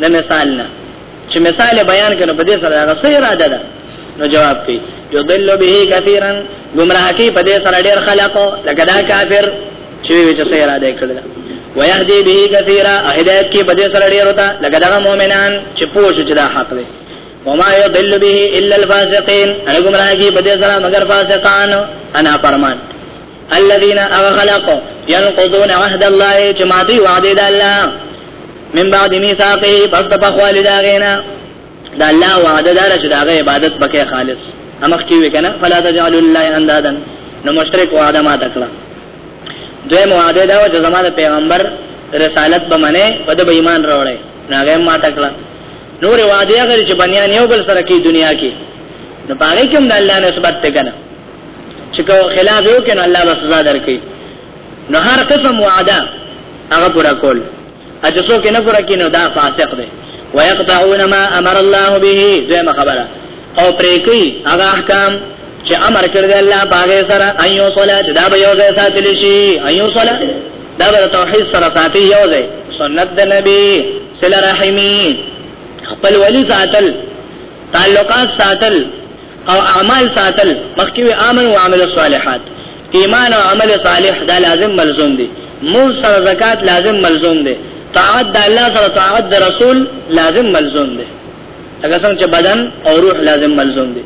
نه مثال نه چې مثال بیان کړي په دې سره هغه څه اراده ده نو جواب کوي یضل به کثیرا گمراه کی په دې سره ډیر خلق لکه دا کافر چې وی چې څه اراده کړل ويهدي به کثیرا هدایت کی په دې سره ډیر وتا لکه دا مؤمنان چې پوه شي چې دا حق دی وما يضل به الا الفاسقين انا گمراه کی په دې سره مگر فاسقان انا فرمان الذين اغلقوا ينقضون عهد الله جماعتي وعد الله من بعد ميثاقه پس د بخوال دا غینا دا الله وعده دار چې دا غي عبادت پکې خالص امخ کی وکنه فلا تجعل الله اندادا نو مشرک وعده ما تکړه دوی مواده دا چې زماده پیغمبر رسالت به منه په د ایمان راوړې ناغه ما تکړه نور وعده هغه چې بنیان یو بل سره کې دنیا کې نو پاره کوم د الله نسبت ته کنه چې کو خلاف یو کنه الله به سزا درکړي نو هر قسم وعده هغه پورا کول اته څوک نه پورا کینو دا فاسق دی ويقطعون ما امر الله به زما خبره او پریکی هغه احکام چې امر کړی دی الله باغ سره ايو صلات دا به یو ځای ساتل شي ايو صلات دا به توحید سره ساتي یو ځای سنت د نبی صلی رحمی خپل ولی ساتل تعلقات ساتل او اعمال ساتل مخکې وي امن او عمل صالحات ایمان او عمل صالح دا لازم ملزوم دي مو سره زکات لازم ملزوم دي طاعت د الله سره طاعت د رسول لازم ملزوم دي هغه څنګه چې بدن او روح لازم ملزوم دي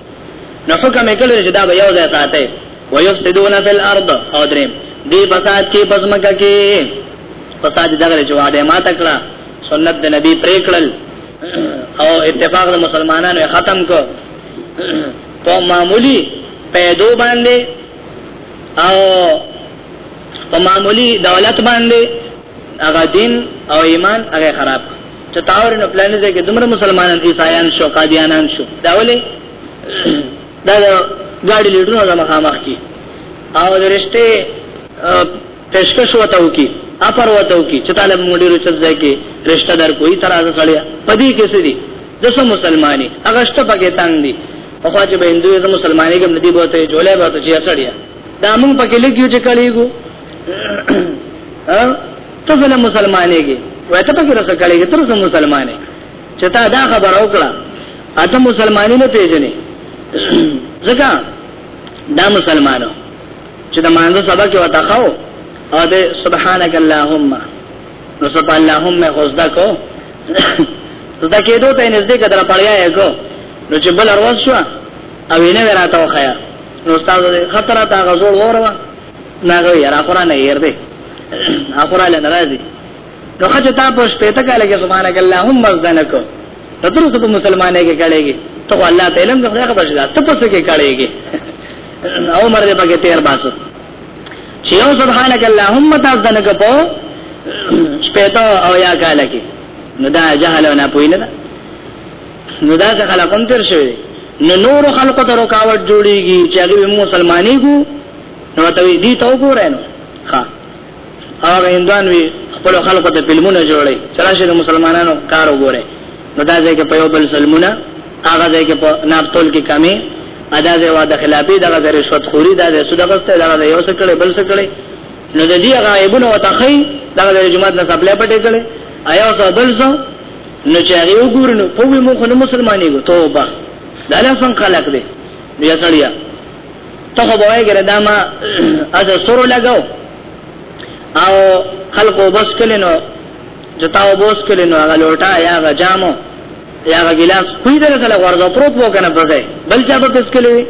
نو حکم یې کړی چې دا به یو ځای ساتي ويفسدون في الارض او دریم دی فساد کې پزمکه کې فساد دغه چې وعده ما تکړه سنت د نبی پرې کړل او اتفاق د مسلمانانو ختم کو په معمولی پیدو باندې او په معمولی دولت باندې هغه دین او ایمان هغه خراب چې تاور نو پلان دې کې دومره مسلمانان عیسایان شو قادیانان شو دا ولې دا ګاډي لیډرونو د مخامخ کی او درشته پیشکش وته وکي افر وته وکي چې طالب موږ ډیرو چت ځای کې رشتہ دار کوئی ترازه سړیا پدې کې سدي د سم مسلمانې هغه شته پکې تنګ دي په خوا چې به هندوې د مسلمانې کې ندی بوته جولای بوته چې سړیا دا موږ پکې لګیو چې کړیګو ته څنګه مسلمانې کې وای ته پکې رسې کړیګې تر څو مسلمانې چې تا دا خبر او کړه اته مسلمانې نه پیژنې ځکه دا مسلمانانو چې د مانځه سبق یو تاخو او د سبحانك اللهم نو سب اللهم غزدا کو زدا کېدو ته نږدې کډر پړیا یې کو نو چې بل ورځ شو او یې نه راته وخیا نو استاد خطر ته غزول وروه ناغه یې را قران یې ورته اخره لنرازي نو خجه تا په شپه ته کاله کې سبحانك اللهم مزدنک ته تر اوسه په مسلمانې کې کړهږي ته الله تعالی هم دغه خبر شې ته په څه کې کړهږي او مر دې پکې تیر باسو چې یو سبحانك اللهم تزدنک په شپه ته او یا کاله کې نو دا جهل نه پوی نه نو دا څه خلقم تر شوی نو نور خلق ته رکاوټ جوړیږي چې هغه مسلمانې کو نو ته دې تو کو رانو ها هغه هندوان وی خپل خلکو ته فلمونه جوړي چرشه د مسلمانانو کار وګوره نو دا ځکه په یو بل سلمونه هغه ځکه په ناپتول کې کمی ادا ځای واده خلافي دغه د رشوت خوري دا د صدقه ته دغه یو څه کړي بل څه کړي نو د دې غایبونه وتخی دغه د جماعت نه خپل پټې کړي آیا څه بل څه نو چې هغه وګورنو په موږ مسلمانې توبه دا له څنګه خلق دي بیا سړیا ته خو وای ګره دا ما از سر لګاو او خلکو بس کلینو جتاو بوس کلینو هغه لوټا یا هغه جامو یا هغه ګلاس کوی دره سره ورځو پروت وو کنه بځای بل چا په پس کلی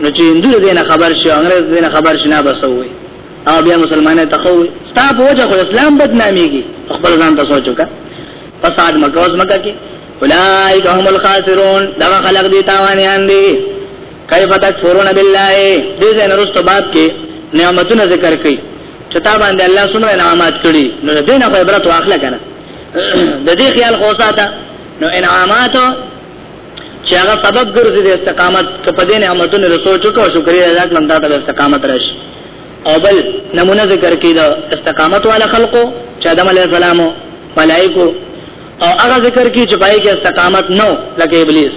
نو چې هندو دینه خبر شي انګريز دینه خبر شي نه بسوي او بیا مسلمانه تخوي ستا په وجه خو اسلام بدناميږي خپل ځان ته سوچو کا فساد مکوز مکه کې اولائک هم الخاسرون دا خلق دي تاوانيان دي کیف تکفرون بالله دې ځین رستو باب کې نعمتونه ذکر کړي چې تا باندې الله څومره نعمت کړی نو دې نه عبرت واخله کنه د دې خیال خو ساته نو انعامات چې هغه سبب ګرځي د استقامت په دې نعمتونو له سوچ کو شکر ادا کړم دا د استقامت راشي او بل نمونه ذکر کړي د استقامت والا خلقو چې آدم علی السلام ملائکو او هغه ذکر کړي چې پای کې استقامت نو لکه ابلیس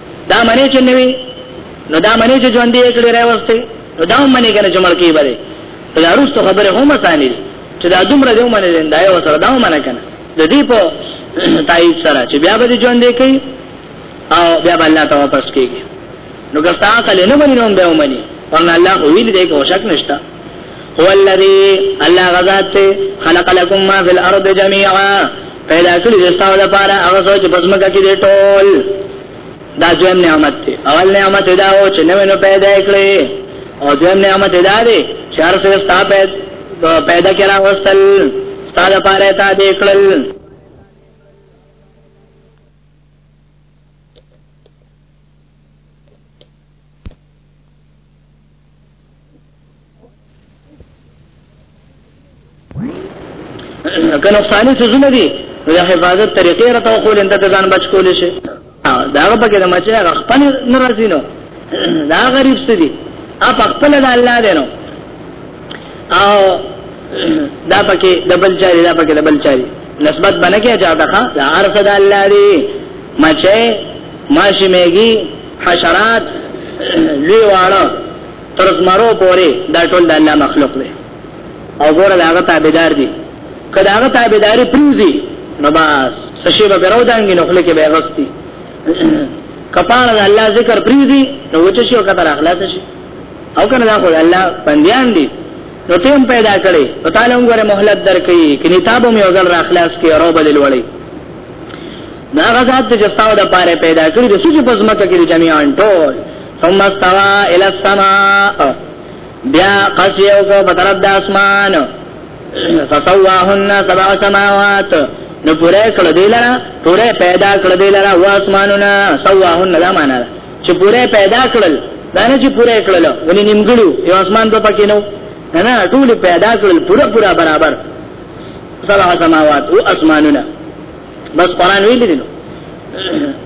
دا منی چې نوی نو دا منی چې ژوند یې کړی راوستي نو دا منی کنه چې مړ کی بده دا روز ته خبره هم ثاني چې دا دومره دی منی زنده یو سره دا منی کنه د دې په تایید سره چې بیا به ژوند یې کوي او بیا به الله ته واپس کیږي نو که تاسو له نه منی نو به ومني ورنه الله ویل دی کوشش نشته هو الذي الله غذات خلق لكم ما في الارض جميعا پیدا کړی د تاسو لپاره هغه څه چې پس مکه کې ټول دا دویم نعمت دی اول نعمت دا و چې نو نو پیدا کړی او دویم نعمت دا دی چې هر څه ستاسو پیدا کړه وستل ستاسو لپاره تا دې کړل که نقصانی سوزونه دي د حفاظت طریقې راته وقول انت ځان بچ کول شي دا هغه پکې د مچې هغه خپل ناراضي نو دا غریب سدي اپ خپل د الله دی نو او دا پکې دبل چاري دا پکې دبل چاري نسبت بنه کې اجازه ښه دا عرف د الله دی مچې ماشي میږي حشرات لوی واړه تر زمرو پورې دا ټول د الله مخلوق دی او ګوره دا هغه تابعدار دي کله هغه تابعداري پریوزي نو بس سشي به راو دانګي نو خلک به غستی کپال الله ذکر پریوزي نو وچ شي او کتر اخلاص شي او کنه دا خو الله بنديان دي نو تیم پیدا کړي او تعالی موږ مهلت درکې کله تابو مې وزل را اخلاص کې او بدل وړي دا غزاد چې تاسو د پاره پیدا کړی د سوچ په ځمکه کې جميعا ټول ثم استوى الى السماء بیا قصی او کو په طرف د اسمان فسواهن سبع سماوات نو پوره کړه دی لرا پوره پیدا کړه دی لرا و اسمانونه سواهن لا معنا چې پوره پیدا کړل دا نه چې پوره کړل ولې نیمګړو یو اسمان ته پکې نو نه ټول پیدا کړل پوره پوره برابر سبع سماوات او اسمانونه بس قران ویل دي نو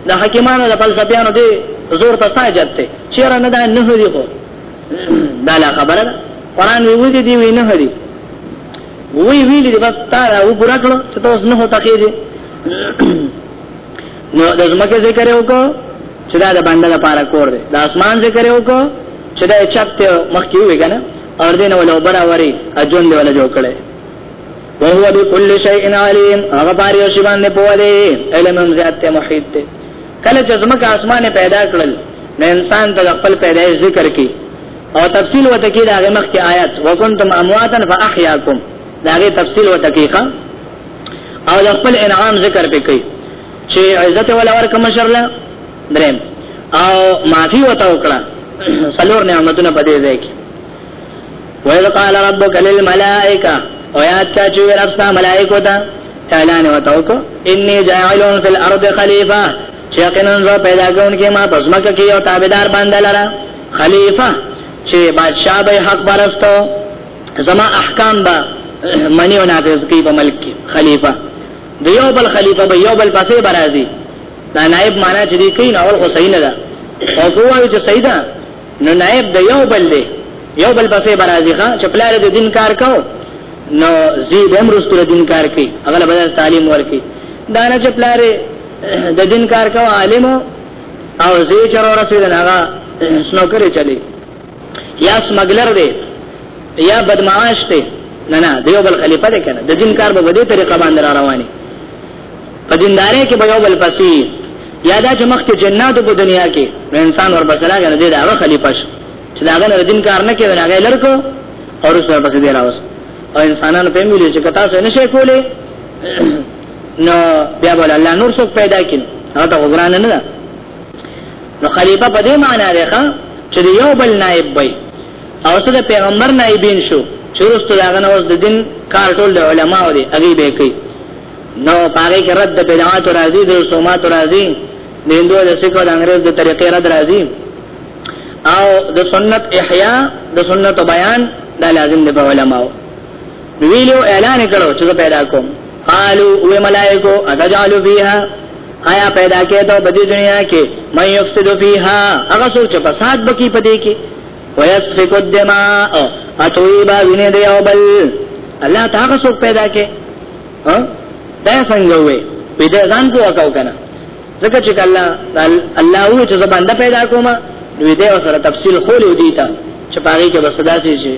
د حکیمانو د فلسفیانو دی زور ته ساجت ته چیرې نه دا نه دی خو دا لا خبره ده قران وی وی دی وی نه دی وی وی دی بس تا او ګرکلو چې تاسو نه هوتا کېږي نو د زمکه ذکر یو کو چې دا د باندې لپاره کور دی د اسمان ذکر یو کو چې دا چت مخکې وی کنه اور دین ولا برابرې اجون دی ولا جوړ کړي وهو بكل شيء عليم هغه بار یو شی باندې په ولې علم هم زیات ته محیط ته کله چې زمکه اسمانه پیدا کړل نو انسان ته خپل پیدایش ذکر کی او تفصیل وته کې دا مخ کې آیات وکنتم امواتا فاحیاکم دا غي تفصیل وته کې ښا او د خپل انعام ذکر پې کوي چې عزت ولا ورک مشرلا درم او معافي وته وکړه سلور نعمتونه پدې ځای کې وَإِذْ قَالَ رَبُّكَ لِلْمَلَائِكَةِ او یاد کا چې رب ستا ملائکو ته اعلان وتاو کو انی جاعل فی الارض خلیفہ چې یقینا زه پیدا کوم کې ما پسمکه کې یو تابعدار باندې لرا خلیفہ چې بادشاہ به حق برستو زما احکام به منی او نافذ کوي په ملک کې خلیفہ د یو بل خلیفہ به یو بل پسې برازي دا نائب معنا چې دی کین اول خو صحیح نه ده او کوی چې صحیح ده نو نائب د یو بل دی یو بل پسې برازي ښا چې پلار د دین کار کاو نو زی د امر سره دین کار کوي هغه بدل تعلیم ورکي دا نه چې پلار د دین کار کاو عالم او زی چر ورسېد نه هغه سنو کرے چلی یا سمګلر دی یا بدمعاش دی نه نه دیو بل خلیفہ دی کنه د دین کار به ودی طریقه باندې را رواني په دینداري کې به یو بل پسې یا دا چې مخکې جناتو په دنیا کې انسان ور بسلا غره دی دا هغه خلیفہ شو چې دا غره دین کار نه کوي هغه لرکو او رسول پسې دی راوس او انسانانو په ملي چې کتا څه نشي کولې نو بیا بل الله نور څوک پیدا کین هغه ته وګران نه ده نو خلیفہ په دې معنی دی ښا چې یو بل نائب وي او څه پیغمبر نائبین شو چې رسول هغه نو د دین کار ټول علماء دي هغه به کوي نو پاره کې رد بدعات راځي د سومات راځي د هندو د سکو د انګريز د طریقې رد راځي او د سنت احیا د سنت بیان دا لازم دی په علماو ویلو اعلان کړو چې پیدا کوم قالو و ملائکو اتجعلو فیها آیا پیدا کېدو په دې دنیا کې مې یفسد فیها هغه څوک چې فساد بکی په دې کې ويسفك الدماء اتوي با وینه دی او بل الله تعالی څوک پیدا کې ها دا څنګه وې په دې ځان کو وکاو کنه ځکه چې الله الله و چې زبانده پیدا کوما نو دې سره تفصیل خو له دې تا چې پاره کې بس داسې شي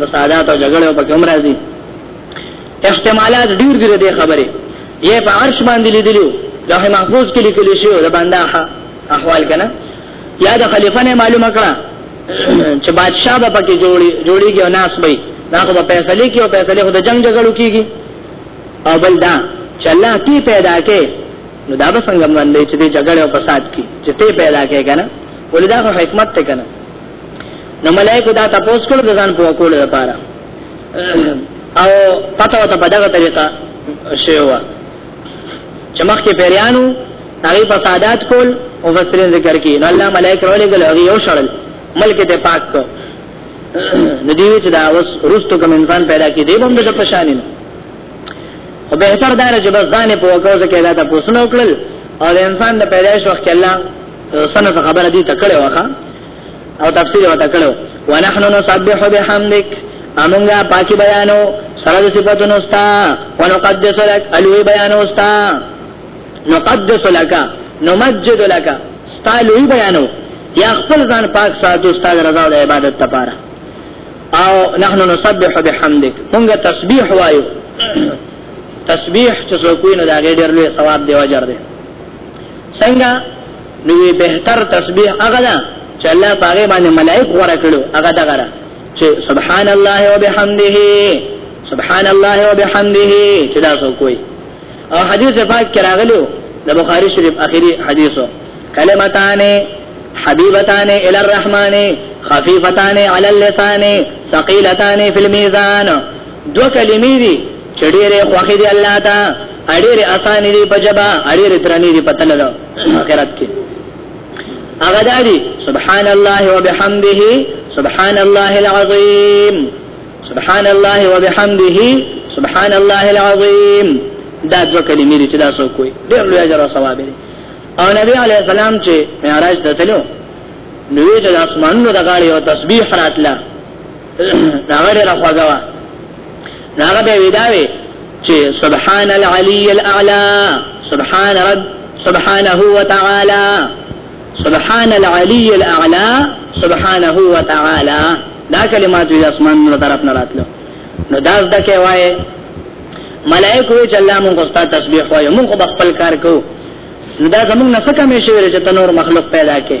بس عادت او جګړه په کوم راځي احتمالات ډیر ډیر دې خبره یې په عرش باندې لیدلو لوح محفوظ کې لیکل شوی دا باندې احوال کنه یا د خلیفہ نه معلومه کړه چې بادشاہ به پکې جوړي جوړيږي او ناس به دا خو په فیصله کې او فیصله خو د جنگ جګړو کېږي او بل دا چې الله تی پیدا کې نو دا به څنګه باندې چې د جګړې او فساد کې چې تی پیدا کې کنه ولې دا خو حکمت ته کنه نو ملائکه دا تاسو کول د ځان په کول لپاره او پته وته په دغه طریقه شیوا چې مخکې پیریانو هغه فسادات کول او فسرین ذکر کی نو الله ملائکه ولې ګل هغه یو شړل ملک ته پاک کو نو دی چې دا اوس روستو کوم انسان پیدا کی دی بم د پښانین او به تر دار چې بس ځانې په وکاو ځکه دا تاسو نو کړل او د انسان د پیدایش وخت الله سنه خبره دي تکړه وخه او تفسیر وته کړو ونحن نسبح بحمدک امونګه پاکي بیانو سره د صفاتونو ستا ونقدس لك الوی بیانو ستا نقدس لك نمجد لك ستا الوی بیانو یا خپل ځان پاک ساتو ستا رضا او عبادت لپاره او نحن نسبح بحمدک مونږه تسبیح وایو تسبیح چې څوک ویني دا غیر ډیر لوی ثواب دی او اجر دی څنګه نو وی بهتر تسبیح هغه ده چې الله باغې باندې ملائک غوړه کړو هغه دغه را چې سبحان الله وبحمده سبحان الله وبحمده چې دا څو کوی او حدیث پاک کې راغلو د بخاری شریف اخیری حدیثو کلمتان حبیبتان الی الرحمن خفیفتان علی اللسان ثقیلتان فی المیزان دو کلمې دي چې ډېرې خوخې دي الله ته اړېرې اسانې دي په جبا اړېرې ترانې دي په تللو آخرت کې هغه دادی سبحان الله وبحمده سبحان الله العظیم سبحان الله وبحمده سبحان الله العظیم دا ځو کلمې چې دا څوک کوي ډېر لوی اجر او ثواب دی او نبی علی السلام چې معراج ته تلو نو یې د اسمانونو د غاړې او تسبیح راتله دا غره راخواږه وا دا غره ویداوي چې سبحان العلی الاعلى سبحان رب سبحانه وتعالى سبحان العلی الاعلى سبحانه وتعالى دا کلمات د اسمان نور طرف نه راتلو نو دا زده کې وای ملائکه چې الله مونږ استاد تسبیح وای مونږ خپل کار کوو نو دا زمونږ نه څه کمې شوی چې تنور مخلوق پیدا کړي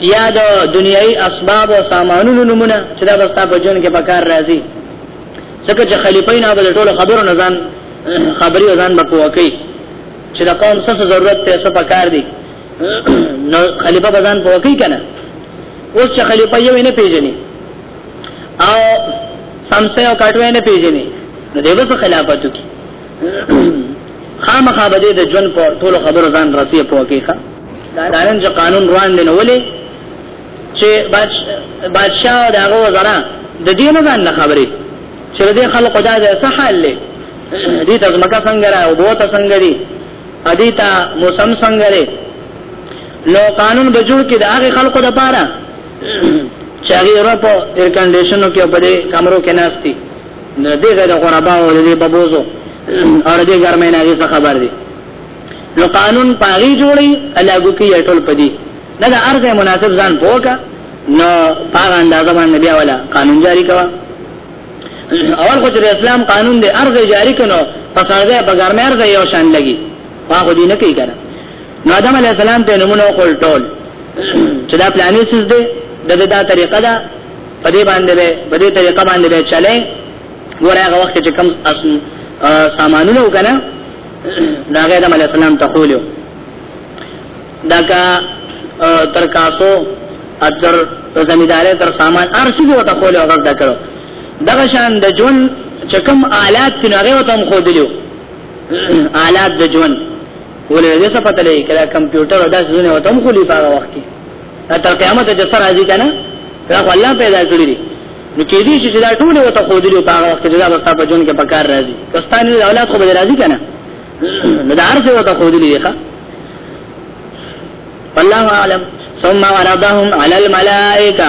یا د دنیوي اسباب او سامانونو نمونه چې دا بستا په جون کې پکار راځي څکه چې خلیفہ نه به ټول خبرو نه ځان خبري ځان به کوکي چې د قوم څه ضرورت ته څه پکار دي نو خلیفہ به ځان کوکي کنه اوس چې خلیفہ یو نه پیژني او سمسه او کټوي نه پیژني نو دیو څه خلافت کی خامخا بده د جون په ټول خبرو ځان راسي په کې دا نن چې قانون روان دی نو ولې چې بادشاہ او دغه وزرا د دې نه ځان خبرې چې د خلکو دا د څه حال لې دې تاسو مکه څنګه را او بوته څنګه دي ادیتا موسم څنګه لري نو قانون به جوړ کې د هغه خلکو د پاره چې هغه اروپا ایر کنډیشنو کې په دې کمرو کې ناشتي نه دې غره غربا او دې ببوزو اور دې ګرمه نه هغه خبر دي نو قانون پاغي جوړي الاګو کې ټول پدی دا د ارزه مناسب ځان پوکا نو پاغ اندازه باندې بیا ولا قانون جاری کوا اول خو چې اسلام قانون دی ارزه جاری کړو پسړځه په ګرمه ارزه یو شان لګي هغه دې نه کوي کنه نو آدم علی السلام ته نمونه خپل ټول چې دا پلانې سز دی د دې دا طریقه ده په دې باندې به په دې طریقه باندې به چلے ګوره هغه وخت چې کم اصل سامانونه وکنه دا غیدم علی السلام ته خولیو دا کا تر کاسو اتر زمیدارې تر سامان ارشي دی وته خولیو غږ دا کړو دغه شان د جون چکم آلات تنغه وته مخ دیو آلات د جون ولې دې څه پته لګی کړه کمپیوټر او داس زونه وته مخ لې په وخت کې تر قیامت د سر راځي کنه دا الله پیدا کړی دی نو کې دي چې دا ټول وته خو دې په هغه وخت کې دا وستا په جون کې پکار راځي کستاني اولاد خو به راځي کنه نو دا ارزه وته خو دې ښه والله اعلم ثم عرضهم على الملائکه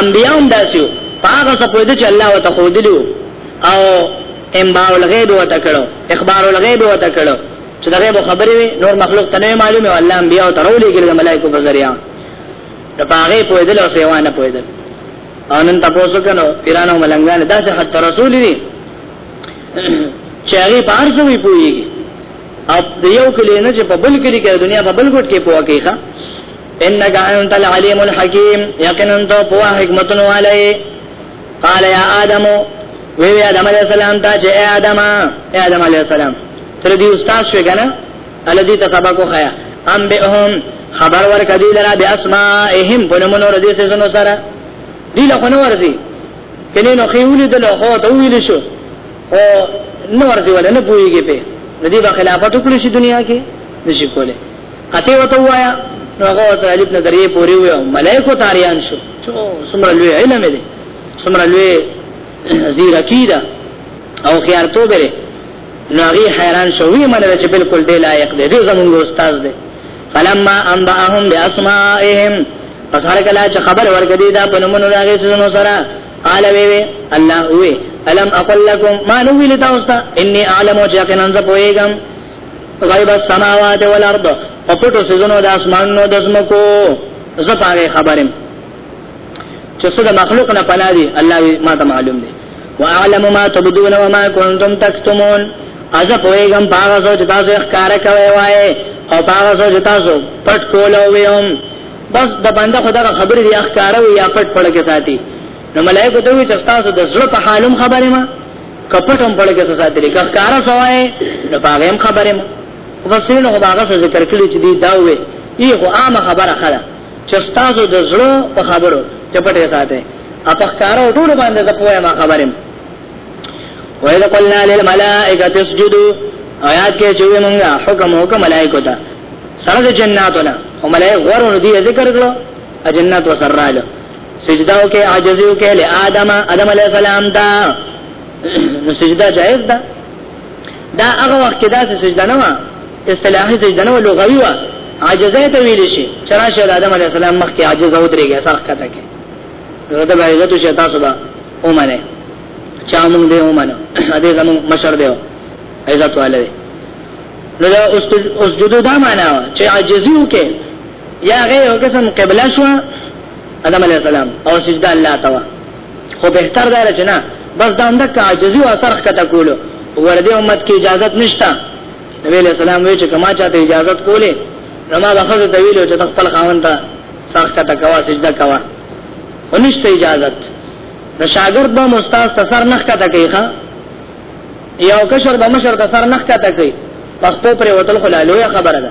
انبیاء هم داسیو پاغه څه پوهیدو چې الله وته خودلو او انباء الغیب وته کړو اخبار الغیب وته کړو چې دا غیب خبرې وي نور مخلوق ته نه معلومه او الله انبیاء ته راولې ګل ملائکه په ذریعہ دا پاغه پوهیدل او سیوانه پوهیدل او نن تاسو کنو پیرانو ملنګان داسې حتی رسول دي چې هغه بار څوی پوهیږي او د یو کلی نه چې په بل کلی کې دنیا په بل ګټ کې پوهه کوي انك انت العليم الحكيم يقينا تو په حکمت نو علي قال يا ادم وی وی ادم عليه السلام ته چې ادم ادم عليه السلام تر دې استاد شو کنه الذي تسبقو خيا ام بهم خبر ور کدی لرا بیا اسماءهم په نمونو ردی سيزونو سره دی له خنو ورزي کله نو خيولې د له هو ته ویل شو او نو ورزي ولا نه پويږي په ردی به خلافت وکړي شي دنیا کې نشي کوله قطعی وته وایا نو هغه ته الف نه درې پوری ویو ملائکو تاریان شو چې څومره لوی علم دی څومره لوی زیرکی ده او خيار تو بره نو هغه حیران شو وی منل چې بالکل دی لایق دی دې زمونږ استاد دی فلما انباهم باسمائهم پس هر کله چې خبر ورکړي دا په نومونو راغی سونو سره قال وی وی الله وی الم اقول لكم ما نویل تاسو ته انی اعلم چې کنه زه پوهیږم غیب السماوات والارض په پټو سيزونو د اسمانونو د زمکو زه پاره خبرم چې څه د مخلوق نه پناه دي الله ما ته معلوم دي واعلم ما تبدون وما كنتم تكتمون از پویګم پاغه سوچ تاسو ښکار کوي وای او پاغه سوچ تاسو پټ کول ویم بس د بنده خدا خبرې دی ښکار وي یا پټ پړ کې ساتي نو ملائکه دوی چې تاسو د زړه په حالم خبره ما کپټم په لګه څه ساتلی که کارا سوای نو باغې هم خبره مو مفسرین هغه هغه څه ذکر کړی چې دی دا وې ای خو عامه خبره خره چې تاسو د زړه په خبرو چې پټه ساته اپخ کارو ټول باندې د پوهه ما خبرم وَإِذْ قُلْنَا لِلْمَلَائِكَةِ اسْجُدُوا آیات کې چې موږ حکم وکړ ملائکه ته سره جناتونه او ملائکه غورو دې ذکر کړو جنات وسراله سجده وکي عاجزي وکي له ادم ادم عليه السلام دا نو سجده جائز ده دا هغه وخت کې دا سجده نه و اصطلاحي سجده نه و لغوي و عاجزه ته ویل شي چرشه ادم عليه السلام مخ کې عاجز او درېږي سره کته کې نو دا به عزت شي تاسو به اومنه چا مونږ دې اومنه ا دې زمو مشر دی عزت والے نو دا اوس جدو دا معنا چې عاجزي وکي یا غیر قسم قبله شو ادم علیہ السلام او سجده الله تعالی خو به تر دا چې نه بس دا اند کا عاجزی او اثر کته کولو ورده امت کې اجازه نشته نبی علیہ السلام وی چې کما چاته اجازه کولې نو ما بخښه ته ویلو چې خپل خاوند ته سر کته کوا سجده کوا ونشته اجازه نو شاګرد به مستاز تسر نخ کته کوي ښا یو کشر به مشر تسر نخ کته کوي پخپو پر وتل خلالو خبره ده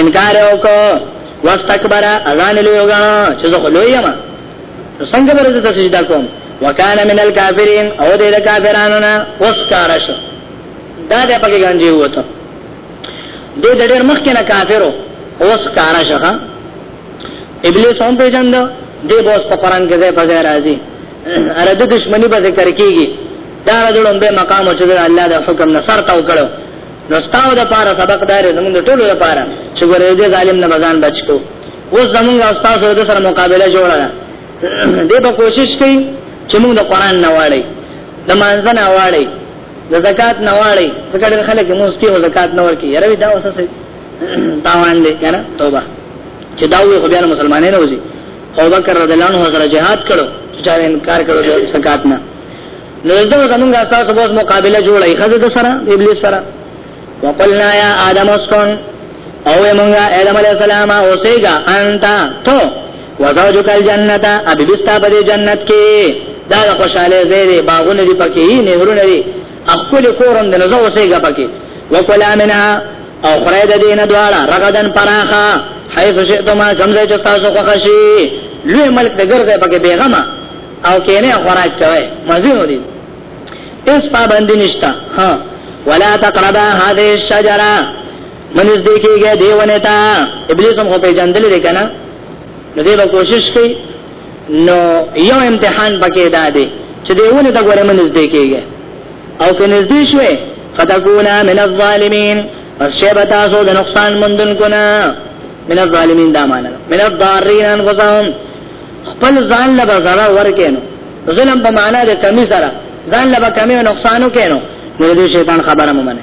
انکار وکړو واستكبر اذان له وګانا چې زه خلوی یم څنګه ورته د سجدا کوم وکانا من الکافرین او دې د کافرانو نه وسکارش دا دې پکې گانجي وته دې د ډېر مخکې نه کافرو وسکارش ها ابلیس هم پیژند دې بوس په قران کې ځای په ځای راځي اره د دشمنی په ذکر کېږي دا رجل هم به مقام چې الله د حکم نه سر تا وکړو نو ستاو د پاره سبق دار زمونږ د ټولو لپاره چې ګورې دې ظالم نه بزان بچو و زمونږ استاد سره سره مقابله جوړه ده دې په کوشش کوي چې موږ د قران نه واړی د مانځه نه واړی د زکات نه واړی ځکه ډېر خلک موږ ستې او زکات نه ورکی یاره دا اوسه سي تاوان دې کنه توبه چې دا وي خو بیا مسلمانې نه وځي ابو بکر رضی الله عنه سره jihad کړو چې انکار کړو زکات نه نو زه زمونږ تاسو بوز مقابله جوړای خزه د سره ابلیس سره وقلنا یا آدم اسکن او مونږه آدم علی السلام او سیګه انت تو وزوجک الجنت ابي بستا په جنت کې دا خوشاله زیری باغونه دی پکې نهرونه دی خپل کورم د نزو سیګه پکې وقلا منها او خړای د دینه دواړه رغدن پراخه حيث شئتما جمزه چې تاسو خوښ شي لوی ملک د ګرځي پکې بیغمه او کینه خوراک کوي مزه ودی اس پابندی نشتا ها ولا تقربا هذه الشجره منځ دې کېږي دیونه تا ابلیس هم په جندل دې کنه نو دې به کوشش کوي نو یو امتحان پکې دا دی چې دیونه تا ګوره منځ دې کېږي او که نږدې شوې فتكونا من الظالمين پس شیبه تاسو د نقصان مندن کنا من الظالمین دا معنا من الضارین انفسهم خپل ځان له zarar ورکینو ظلم په معنا د کمی سره ځان له کمی او نقصان وکینو نو دې شیطان خبره ممنه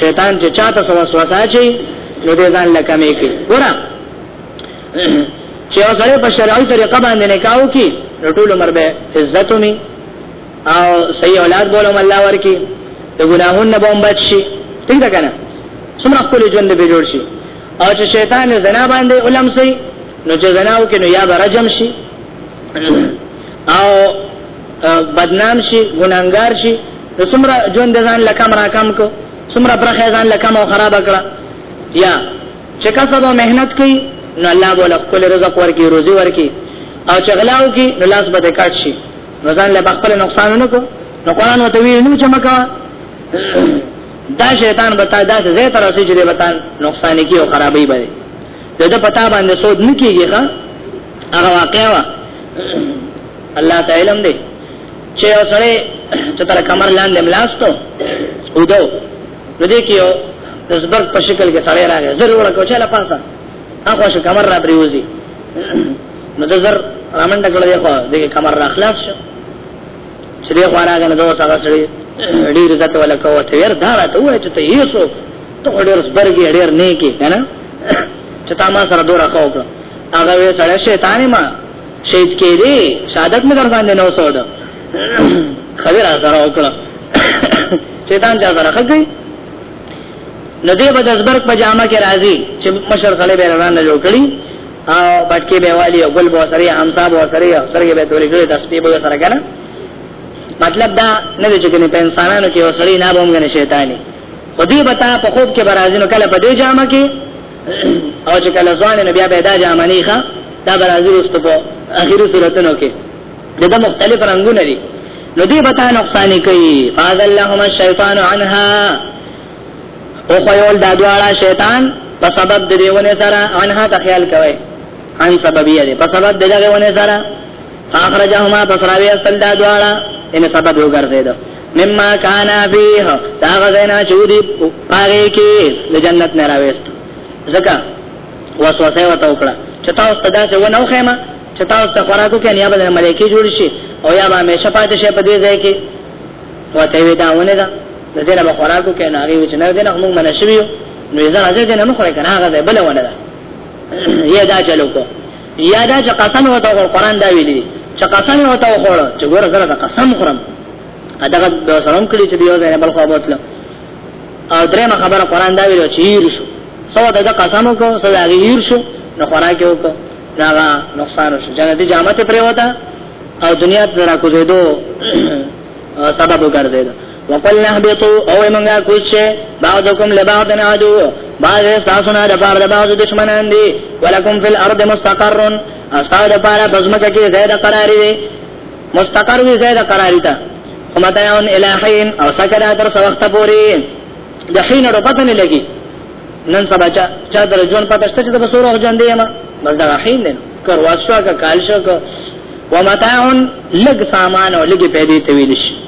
شیطان چې چاته سو وسوسه چي نو دې ځان له کمی کې ګورم چې اوسره په شرعي طریقه باندې نکاو کی ټول عمر به عزت می او صحیح اولاد بولم الله ورکی د ګناهون نه بوم بچ شي ٹھیک ده کنه څومره خپل ژوند به جوړ شي او چې شیطان زنا باندې علم سي نو چې زناو کې نو یا برجم شي او بدنام شي ګناګار شي نو څومره ژوند ځان لکم را کم کو څومره برخه ځان لکم او خراب کړه یا چې کسب او مهنت کوي نو الله بوله خپل رزق ورکي روزي ورکي او چې غلاو کې نو لاس به کټ شي نو ځان له خپل نقصان نه کو نو قران وته وی نو چې مکه دا شیطان بتا دا زه تر اوسه چې بتا نقصان کی او خرابې بره دغه پتا باندې سود نه کیږي ښا هغه واقعا وا الله تعالی علم دی چې اوسره چې تر کمر لاندې ملاستو ودو نو دې کېو د زبر په شکل کې سړی راغی زر وړه کوچه لا پاسه هغه شو کمر را پریوزي نو د زر رامنډ کړل دی خو دې کمر را خلاص شو چې دې خو راغی نو دوه هغه سړی ډیر عزت ولا کوته ور دا راته وای چې ته یې سو ته ډېر زبرګي ډېر نه کې کنه چې تا ما سره دورا خو کړ هغه وې سره شیطان ما شهید کې دي شهادت مې در باندې نو سوډ خبره سره وکړه شیطان جا سره خګي ندی به دزبرګ په جامه کې راځي چې مشر خلې به روان نه جوړ کړي او پټکی به والی او ګل به سره همسا به سره او سره به تولې کړي تسبیح به سره کنه مطلب دا نه دي چې کنه په انسانانو کې وسړي نه بوم غني شیطانی په دې بتا په خوب کې برازینو کله په دې جامه کې او چې کله ځوان نه بیا پیدا جامه نه ښه دا برازیل است په اخیری صورتونو کې دغه مختلف رنگونه دي نو دې بتا نقصان کوي فاز اللهم الشیطان عنها او خیول دا دواړه شیطان په سبب د دیونه سره انها ته خیال کوي ان سببیه دي په سبب دغه ونه سره اخرجهما بصراوی اصل دا دواړه ان سبب وګرځیدو مما کان فيه دا غزنا چودي پاره کې د جنت نه راويست زکه وسوسه وته وکړه چې تاسو ته دا څه ونه وخېما چې تاسو ته خوراکو کې نیابه د ملایکی جوړ شي او یا به همیشه پاتې شي په دې ځای کې وته وی دا ونه ده د دې له خوراکو کې نه هغه چې نه دې نه موږ منشوي نو زه راځي دې نه مخه کنه هغه بل ونه ده یې دا چلو کو یادا چې قسم وته او قران دا ویلي چې قسم وته او خور چې ګوره زره دا قسم خورم اداګه د سلام کړی چې دیو ځای بل خو بوتل او درېم خبره قران دا ویلو چې ییر شو سو دا قسم کو سو دا ییر شو نو خوراک یو کو دا نقصان شو جنت جامه ته پریوتا او دنیا ته را کوزیدو سبب وګرځیدو وقل نهبطو او منګه کوشه بعضکم لبعض عدو بعض تاسو نه د بار د بعض دشمنان دي ولکم فی الارض مستقر استاد د بار بزمکه کې زیاده قراری دي مستقر وی زیاده قراری تا ومتعون الہین او سکرا تر سوخت پوری د حین رو پته نه لګي نن سبا چا چا در جون پته شته چې د بسور او جون دی ما بس دا حین نه کر واسوا کا کالشو کا ومتعون لګ سامان او لګي پیدا تویل شي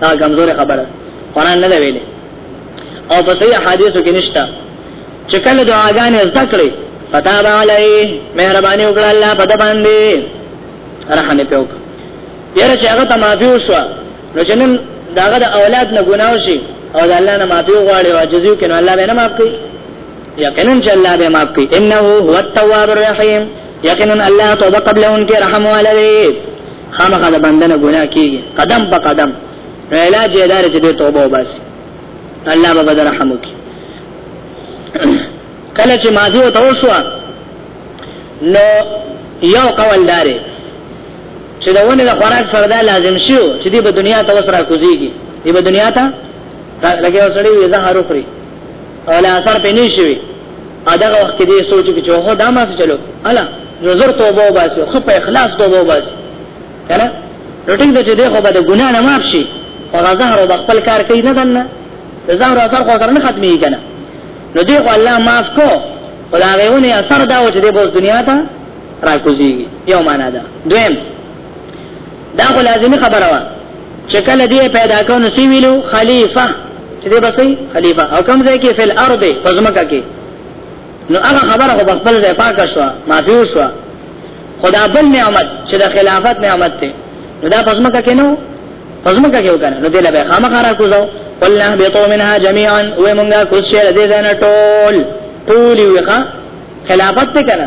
دا کمزور خبره قران نه ویلې او په صحیح حدیثو کې نشته چې کله دعاګانې زده کړې فتاب علی مهرباني وکړه الله په د باندې رحم په وکړه یره چې هغه تمافي وشو نو چې نن داغه د اولاد نه ګناو شي او د الله نه معافي وغواړي او عجزي وکړي نو الله به نه معاف کوي یقینا چې الله دې معاف کړي انه هو التواب الرحیم یقینا الله توبه قبل ان کې رحم والي خامخا د بندنه ګناه کیږي قدم په قدم علاج یې دار چې دې توبه وباس الله به بدر رحم وکړي کله چې ماضی او توسو نو یو قول داري چې دا ونه د خوراک سره دا لازم شو چې دې په دنیا ته وسره کوزيږي دې په دنیا ته لکه وسړي وي زهر وکړي او لا اثر پې نه شوی ادا وخت دې سوچ کې چې هو دا ما څه چلو الا نظر توبه وباسي خو په اخلاص توبه وباسي کنه روټینګ ته چې دې خو به د ګناه نه معاف شي او ظاهر د خپل کار کوي نه دنه ظاهر اثر خو سره نه ختمي کنه نو دې خو الله معاف کو ولاغهونه اثر دا و چې دې بوز دنیا ته راکوزي یو معنا ده دویم دا خو لازمي خبره وه چې کله دې پیدا کو نو سی ویلو خلیفہ چې دې بسې خلیفہ او کوم ځای کې فل ارض پزمکه کې نو هغه خبره خو خپل ځای پاک شو معفو شو خدا بل نعمت چې د خلافت نعمت ته نو دا پزمکه کې نو پزمکه کې وکړه نو دې لا به خامخارا کوزو قلنا بيطو منها جميعا ومنغا کوشه دې ځنه ټول ټول یو خلافت ته کړه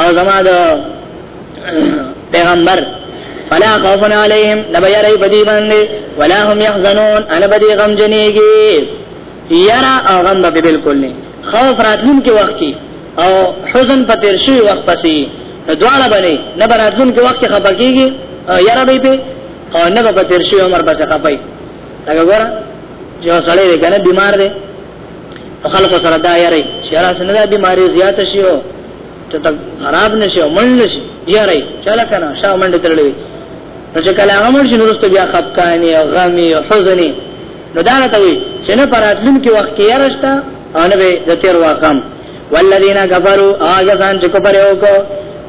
او زما د پیغمبر فلا خوف علیهم نبی علی بدی باندې ولا هم يحزنون انا بدی غم جنېږي یرا او غم به بالکل نه خوف راتلون کې وخت کی او حزن په تیر شوی وخت پسې دواړه باندې نه براتلون کې وخت خپه کیږي یرا به په او نه په تیر شوی عمر پسې خپای دا وګوره جو سړی کنه بیمار دی خلق سره دا یاري شرا سره دا بیماری زیات شي او ته خراب نشي او مړ نشي یاري چاله کنه شاو منډه ترلوي نو چې کله هغه مړ شي نو رسته بیا خپکانی او غمی او حزنی نو دا راته وي چې نه پراتلون کې وخت کې یارشتا او نه به د تیر واقام والذین کفروا آجسان چې کفر یو کو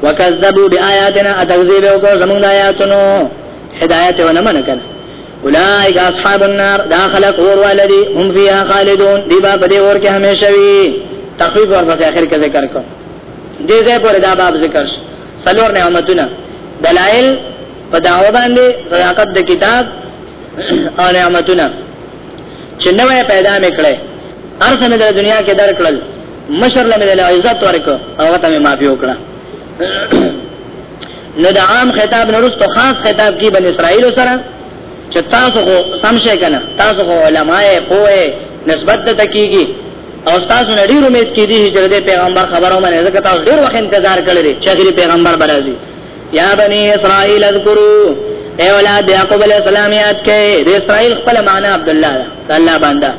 وکذبوا بیااتنا اتکذیب یو کو زمونږ آیاتونو هدایت ونه منکل اولئک اصحاب النار دا خلق اور والدی هم فیها خالدون دی با په دې اور کې همیشه وي تخفیف ورپسې اخر کې ذکر کو دې ځای پر دا باب ذکر شو سلور نعمتونه دلائل په داو باندې صداقت د کتاب او نعمتونه چې نوې پیدا میکړې ارسه مې د دنیا کې درکړل مشر لمه د عزت ورکو او ته مې معافي وکړه نو د عام خطاب نورستو خاص خطاب کی بن اسرائیل سره چې تاسو خو سمشه کنه تاسو خو علماء پوهه نسبت د تکیږي او تاسو نه ډیر امید کیدی چې د پیغمبر خبرو باندې ځکه تاسو ډیر وخت انتظار کړی چې اخري پیغمبر برازي یا بنی اسرائیل اذکرو اے اولاد یعقوب علیہ السلام یاد کړئ د اسرائیل خپل معنی عبد الله الله باندې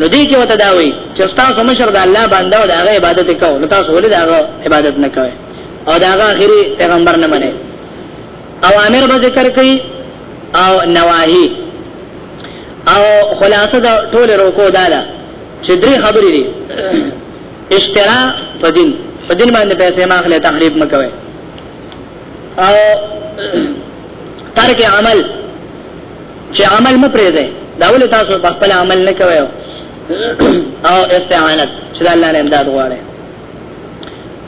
نو دې کې وته دا وایي چې تاسو مشر د الله باندې او د هغه عبادت کوو نو تاسو ولې د هغه عبادت نه کوئ او دا هغه اخري پیغمبر نه مني اوامر به ذکر کوي او نواهي او خلاصه دا ټول روکو دا ده چې درې خبرې دي اشترا په دین په دین باندې پیسې ماخله تخریب مکوي او ترک عمل چې عمل م پرې ده دا ول تاسو په خپل عمل نه کوي او استعانت چې الله نه امداد غواړي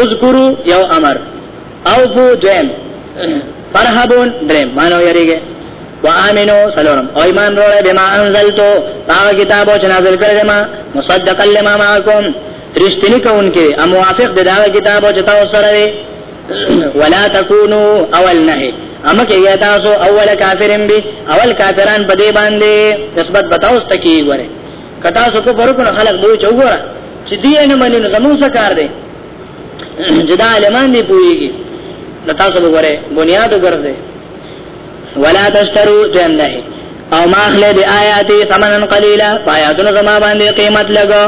اذکرو یو امر اوفو دویم فرحبون دریم مانو یریږي وآمنو سلورم او ایمان روړې بما انزلتو هغه کتابو چې نازل کړل ما مصدقا لما معكم رښتینی کوونکې او موافق د هغه کتابو چې تاسو سره وي ولا تکونو اول نه اما کې یا تاسو اول کافرین به اول کافران په دې باندې نسبت بتاوس تکي وره که تاسو کو پر کنه خلک به چوغره چې دی نه مني نو زموږ څه کار دی جدا علمان دی پويږي نو تاسو به وره بنیاد وګرځي ولا تشترو جن نه او ما خله دی آیاتی ثمنن قلیلا آیاتونو زما باندې قیمت لګو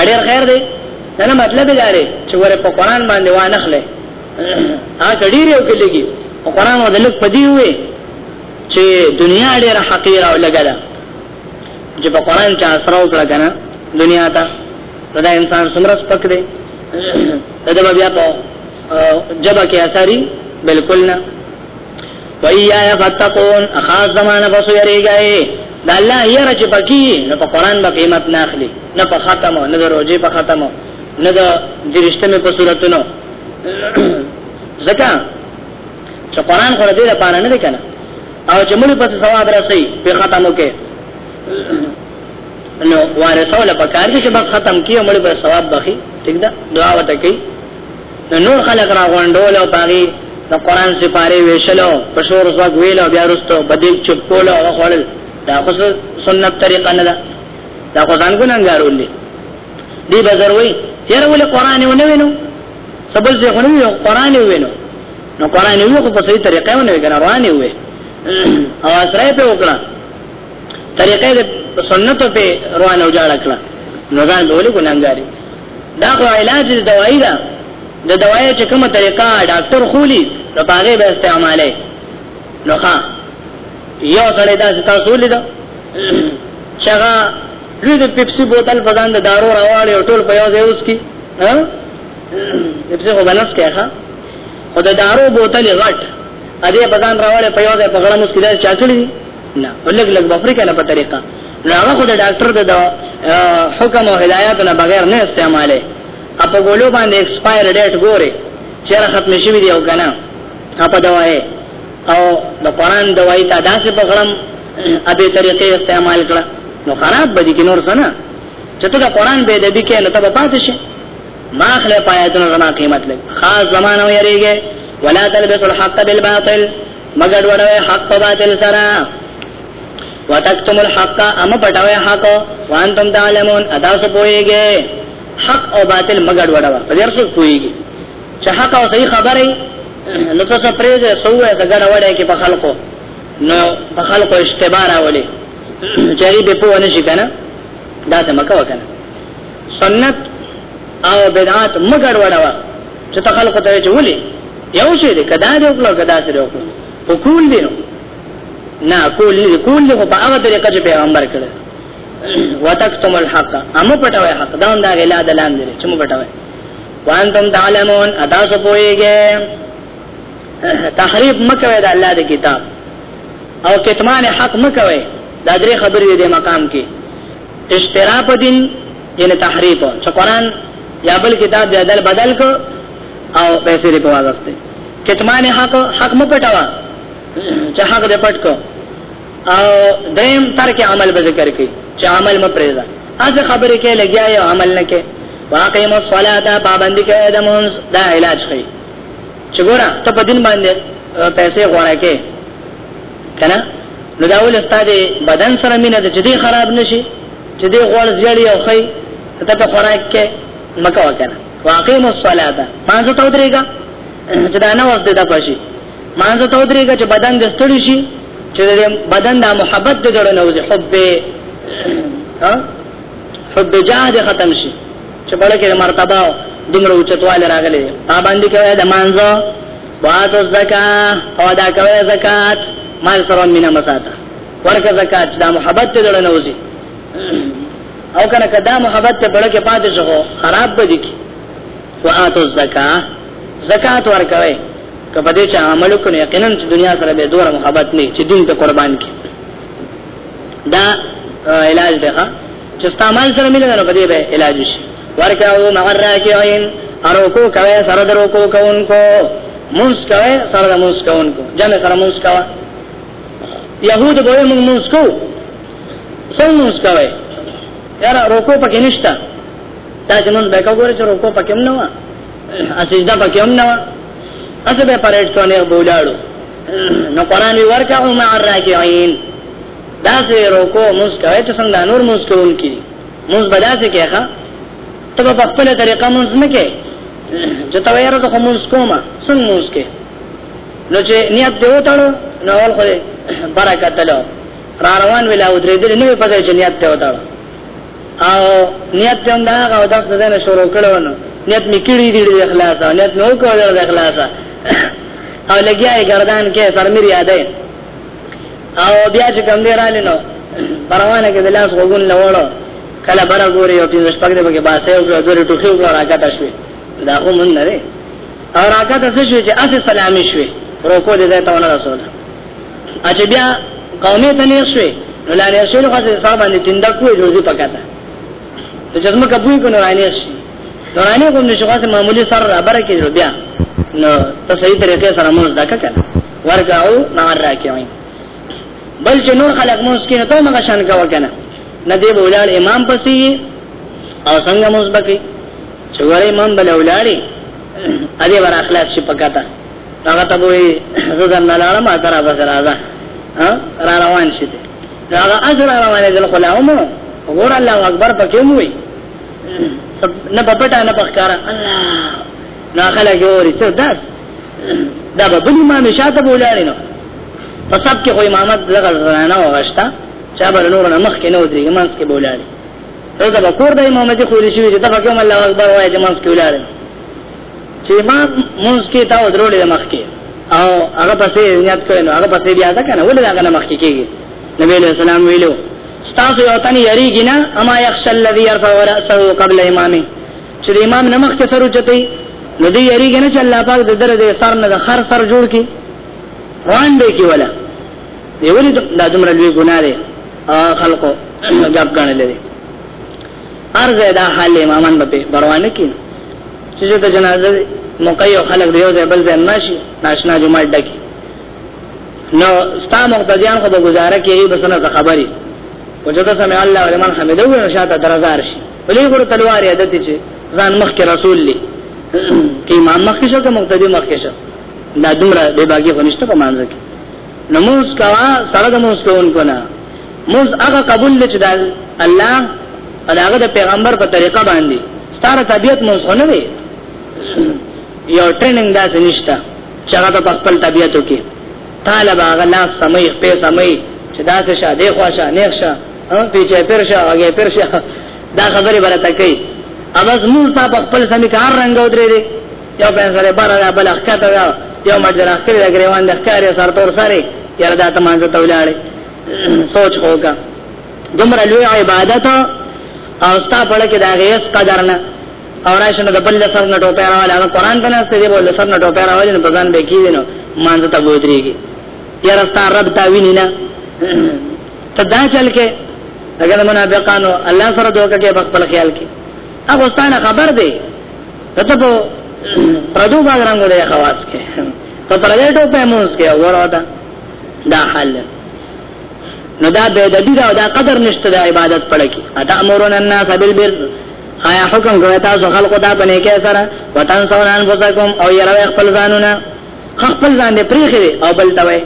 اړیر خیر دی نه مطلب دا لري چې وره په قران باندې و نه خله ها کډیر یو کلیږي قران ودلک پدی وي چې دنیا ډیره حقیره او لګا ده چې په قران کې اسره وکړه کنه دنیا ته دا انسان څومره سپک دی دا بیا په جبا کې اثري بالکل نه وَإِيَّا يَفَتَّقُونَ خاص زمانہ پسو یریږي دا الله یې رچ پکی نو په قران به قیمت نه اخلي نه په ختم نه د روزي په ختم نه د درشته په صورتونو زکه چې قران خو دې لپاره نه دی کنه او چې موږ په ثواب راسي په ختمو کې نو وارثو له پکار دي چې بس ختم کیو موږ په ثواب بخي ٹھیک ده دعا وته کوي نو نور خلک را غونډول او باغی د قران سپاره ویشلو پښور زوګ ویلو بیا رستو بدیل چپ کولو او خړل دا خو سنت طریقه نه ده دا خو ځان ګننګارول دي دی بازار وای یره ول قران ونه وینو سبل ځه غنو قران وینو نو قران یو خو په صحیح طریقه ونه کنه روان وي او سره په وکړه طریقې د سنت په روان او جاړه کړه نو ځان ډول ګناګاری دا خو علاج د دوايي ده د دوايي چې کومه طریقه ډاکټر خولي نو هغه به استعماله نو ښا یو سره دا تاسو لیدا چې هغه لوی د پیپسي بوتل په ځان د دارو راوړی او ټول په یو ځای اوس کی ها دغه بلنس کې ښه خو د دارو بوتل غټ ا دې بدن راوړې په یو ځای په غړموس کې دا چا کړی نه ولګ لګ بفری کنه په طریقه نو هغه خو د ډاکټر د حکم او هدایت نه بغیر نه استعماله اپا ګولو باندې ایکسپایر ډیټ ګوره چیرې ختم شوی دی او کنه اپا دوايي او د قران دوايي ته داسې په غړم ا دې طریقې استعمال کړه نو خراب بدی کې نور سنه چې ته د قران به د دې کې نه تبه پاتې شي ما خله پایتونو زما قیمت لګ خاص زمانه ویریږي ولا تلبس الحق بالباطل مگر وړوي حق په باطل سره وتکتم الحق ام پټوي حق وانتم تعلمون ادا سو پويږي حق او باطل مگر وړوا په دې سره پويږي چې حق او صحیح خبره نو تاسو پرې ده سوې د ګډ وړې کې په خلکو نو په خلکو اشتباه راولي چری به په ونه شي کنه دا ته مکه وکنه سنت او بدعات مګر وړوا چې ته خلکو ته چې ولي یو شی دې کدا دې وکړو کدا سره وکړو خو کول دې نو نه کول دې کول دې په هغه طریقه چې پیغمبر کړه وتکتم الحق امو پټوي حق دا هم دا غلا دلان دې چې مو پټوي وانتم تعلمون ادا سو پويږي تحریف مکوي دا الله دې کتاب او کتمان حق مکوي دا درې خبرې دې مقام کې اشترا په دین یعنی تحریف چې قران یا بل کتاب دی بدل بدل کو او پیسې لري په واغسته کتمان حق حق مو پټوا چې حق دې پټ کو او دیم تر کې عمل به ذکر کوي چې عمل مو پرېدا از خبرې کې لګیا یو عمل نه کې واقیم الصلاه پابندی کې ادمون دا علاج کوي چې ګوره ته په دین باندې پیسې غواړې کې کنه نو دا ول استاد بدن سره مینه د جدي خراب نشي چې دی غوړ زیړی او خی ته په خوراک کې مکه وکړه واقیم الصلاه مانځه ته درېګا چې دا نه وس دې د پښي مانځه ته درېګا چې بدن د ستړي شي چې بدن د محبت د جوړ نه وځي حب ها حب جاه د ختم شي چې بلکې مرتبه دومره اوچتواله راغلي پابندي کوي د مانځه واتو الزکاة او ادا کوي زکات مال سره مینه مساته ورکه زکات دا محبت ته دړنه وځي او کنه کدا محبت ته بڑکه پاتې شو خراب به دي کی واتو الزکاة زکات ورکوي کپه دې چې عمل وکړي یقینا چې دنیا سره به دوره محبت نه چې دین ته قربان کی دا علاج ده چې ستا مال سره مینه ده نو په دې به علاج وشي ورکعو مع الراکعين اروکو کوي سره دروکو کوونکو موس کوي سره د موس کوونکو جمع سره موس کوي يهود به موږ موس کو څنګه موس کوي یاره روکو پکې نشته دا چې مونږ به کوو چې روکو پکې هم نه و اسجدا پکې هم نه و اسه به پرېټ څونه بولاړو نو قران ورکعو مع الراکعين دا سه روکو موږ کوي چې څنګه نور موږ کوونکی موږ به دا سه کېخه ته په خپل طریقه موږ نه کې چې تا وایره ته موږ کومه څنګه موږ کې نو چې نیت دی وتاړو نو اول خو برکت له را روان ویلا او درې دې نه په دې چې نیت دی وتاړو او نیت ته دا او دا څه نه شروع کړو نو نیت می کړی دی د اخلاص او نیت نو کول د اخلاص او لګیا یې گردان کې سرمیر یادې او بیا چې کم دی رالی نو پروانه کې د لاس غوګون لوړو کله بره ګوري او پینځه شپږ دی بګه باسه او دوه ټوخي او راکټ شوي دا خو مونږ نه دی او راکټ څه شوي چې اسه سلامي شوي روکو دې ځای ته ونه رسول اچ بیا قومي ته نه شوي نو لا نه شوي خو څه صاحب باندې تنده کوی روزي پکاته ته چې موږ کبوي کو نه رانه شي نو رانه کوم نشو خاصه معمولی سر را بره کې بیا نو ته صحیح طریقې سره موږ دا کړه ورکعو مع الراکعين بل چې نور خلق مونږ کې نه ته مګه شان کا وکنه نه دی بولال امام پسې او څنګه مونږ بکی چې ورې امام بل اولاري ا دې ور اخلاص شي پکاته هغه ته وې زړه نه لاله ما ترا بسر راځه ها را روان شي دا هغه اجر روانه دل خلاهم غور الله اکبر پکې مو وي نه په پټه نه په ښکارا الله لا خلک یو رسو داس دا به بل امام شاته بولاري نو په سب کې خو امامت دغه زنانه وغشتا چا بل نور نه مخ کې نو درې امام کې بولاري دا به کور د امامت خو لري شي چې دا کوم الله اکبر وایي امام کې بولاري چې امام مونږ کې تا ودرولې مخ کې او هغه پسې نیت کړي نو هغه پسې بیا ځکه نه ولې هغه مخ کې کېږي نبی له سلام ویلو تاسو یو تنه یریږي نه اما یخش الذی يرفع راسه قبل امامه چې د امام نمخ کې سر اوچتي نو دی یریږي نه چې الله پاک د دره د سر نه د خر سر جوړ کی روان دی کی ولا دی ولې دا دومره لوی ګناه دی خلکو جاب غنل لري ارزه دا حال امامان به پروانه کی چې د جنازه موقع یو خلک دی یو ځای بل ځای ناشي ناشنا جمعه ډکی نو ستا مقتدیان خو به گزاره کوي بسنه خبري وجدا سمع الله ولمن حمده وشاته درزار شي ولې ګور تلوار یې عادت چې ځان مخ کې رسول لې کې امام مخ کې شو که مقتدی مخ کې شو دا دومره به باقي غنښت په مانځ کې نموز کوا سره د موز کوونکو نه موز هغه قبول لچ د الله او هغه د پیغمبر په طریقه باندې ستاره طبيعت موز نه وي یو ټریننګ داسې نشته چې هغه په خپل طبيعت کې طالب هغه لاس سمې په سمې چې دا څه شه دی خواشه نه شه هم پیچې پر شه هغه پر شه دا خبره برته کوي اوس موږ تا په خپل سمې کار رنگ ودرې دي یو په سره بار را بل ښکته دا یو مجر اخر د غریوان د ښکارې سر تور سره یره دا ته مانځه تولاړې سوچ هوګه دومره لوی عبادت او ستا په لکه دا غیس قدر نه او راشه نو د بل سر نه ټوپه راواله هغه قران ته نسته دی بل سر نه ټوپه راواله نو بزن به کیږي نو مان ته بودريږي یا رستا رب تا ویني نه ته دا چل کې اگر منافقانو الله سره دوکه کې خپل خیال کې هغه ستانه خبر دی ته په پردو باندې رنگ دی خواص کې په پردې ټوپه مونږ کې وروته دا حل دی نو دا به د دې دا قدر نشته د عبادت پړه کې اته امرون الناس بالبر آیا حکم کوي تاسو خلقو دا پنه کې سره وطن سونان بوزکم او یره خپل ځانونه خپل ځان دې پریخي او بل توي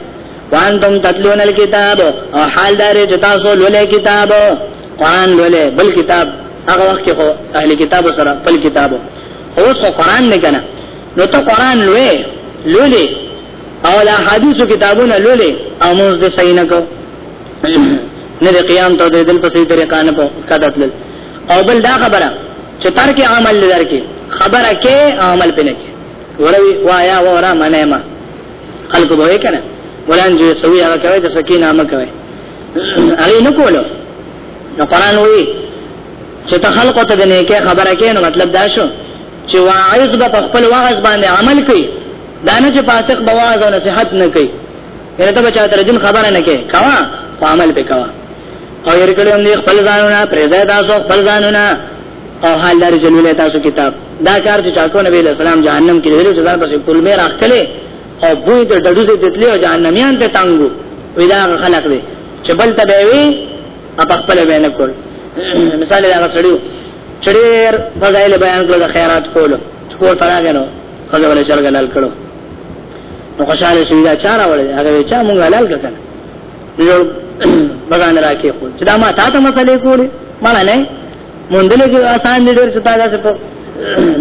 وانتم تتلون الكتاب او حال دار چې تاسو لولې کتاب قران لولې بل کتاب هغه وخت خو اهل کتاب سره بل کتاب او څو قران نه کنه نو ته قران لوي لولې او لا حدیث کتابونه لولې او موږ دې صحیح نه کو نه قیام ته دې دل په صحیح طریقه نه پاتل او بل دا خبره چې ترک عمل لدار کې خبره کې عمل پنه کې وروي وایا ورا منه ما خلق به کنه ولان جو سوي هغه کوي د سکینه ما کوي هغه نه کولو نو قران وی چې ته خلق ته د نه کې خبره کې نو مطلب دا شو چې واعظ به خپل واعظ باندې عمل کوي دانه چې فاسق بواز او نصيحت نه کوي یره ته بچا تر جن خبره نه کوي کوا عمل به کوا او ير کړي هم دي خپل ځانونه پرځه تاسو خپل ځانونه او حال دار جلوله تاسو کتاب دا کار چې چاکو نبی له سلام جهنم کې ویلو چې ځان پسې کول مې راخلې او بوې ته ډډو دې تتلې او جهنميان ته تانګو ودا خلق دې چې بل ته به وي اپ خپل به نه کول مثال دا غسړیو چړیر فضایل بیان کړو د خیرات کولو کو تراګنو خدای ولې چرګ لال کړو نو خوشاله شوی دا چاره ولې هغه چا مونږ حلال کړل نو بغان راکې خو چې دا ما تا ته مسلې کولې ما نه مونږ دې کې آسان دي ډېر چې تا دا څه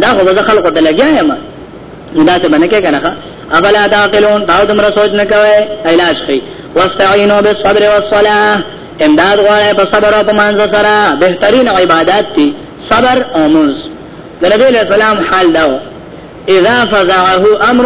دا خو به خلکو ته لګیا یم دا څه باندې کې کنه ابلا داخلون تاو دمر سوچ نه کوي علاج خي واستعينوا بالصبر والصلاه امداد غواړي په صبر او په مانځ سره بهترین عبادت دي صبر او منځ د نبی له سلام حال داو اذا فزعه امر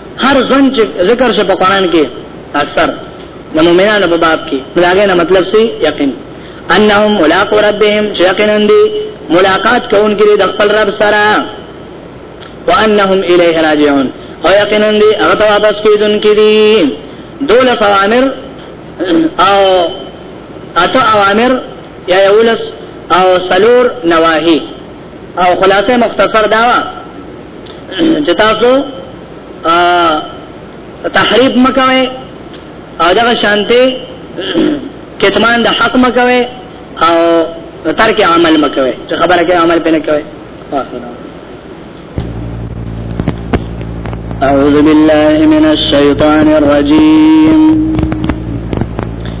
هر ځن چې ذکر شي په قران کې اثر د مؤمنانو په باب کې داګه نه مطلب سي یقین انهم ملاقات ربهم یقینا دي ملاقات کوونکي د خپل رب سره وانهم الیه راجعون او یقینا دي هغه ته واپس کیدونکي دي دوله اوامر او اته اوامر یا یولس او سلور نواهی او خلاصه مختصر دا چې تاسو تحریف مکوي او دا شانته کتمان د حق مکوي او ترک عمل مکوي چې خبره کې عمل پنه کوي أعوذ بالله من الشيطان الرجيم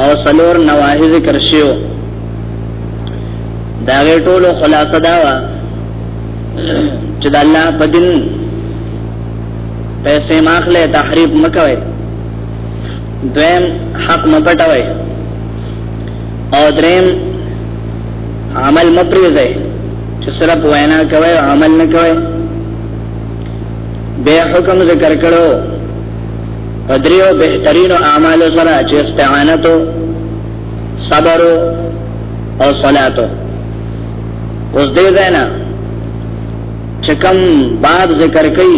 او سلور نواهی ذکر شیو دا غیر ټولو خلاصه داوا چې د الله په دین پیسې ماخله تحریف مکوي دویم حق مپټوي او دریم عمل مپریزي چې صرف وینا کوي عمل نه کوي به حکم ذکر کړو پدریو بهترین اعمال سره چې استعانت صبر او صلات اوس دې زینا چې کوم باب ذکر کړي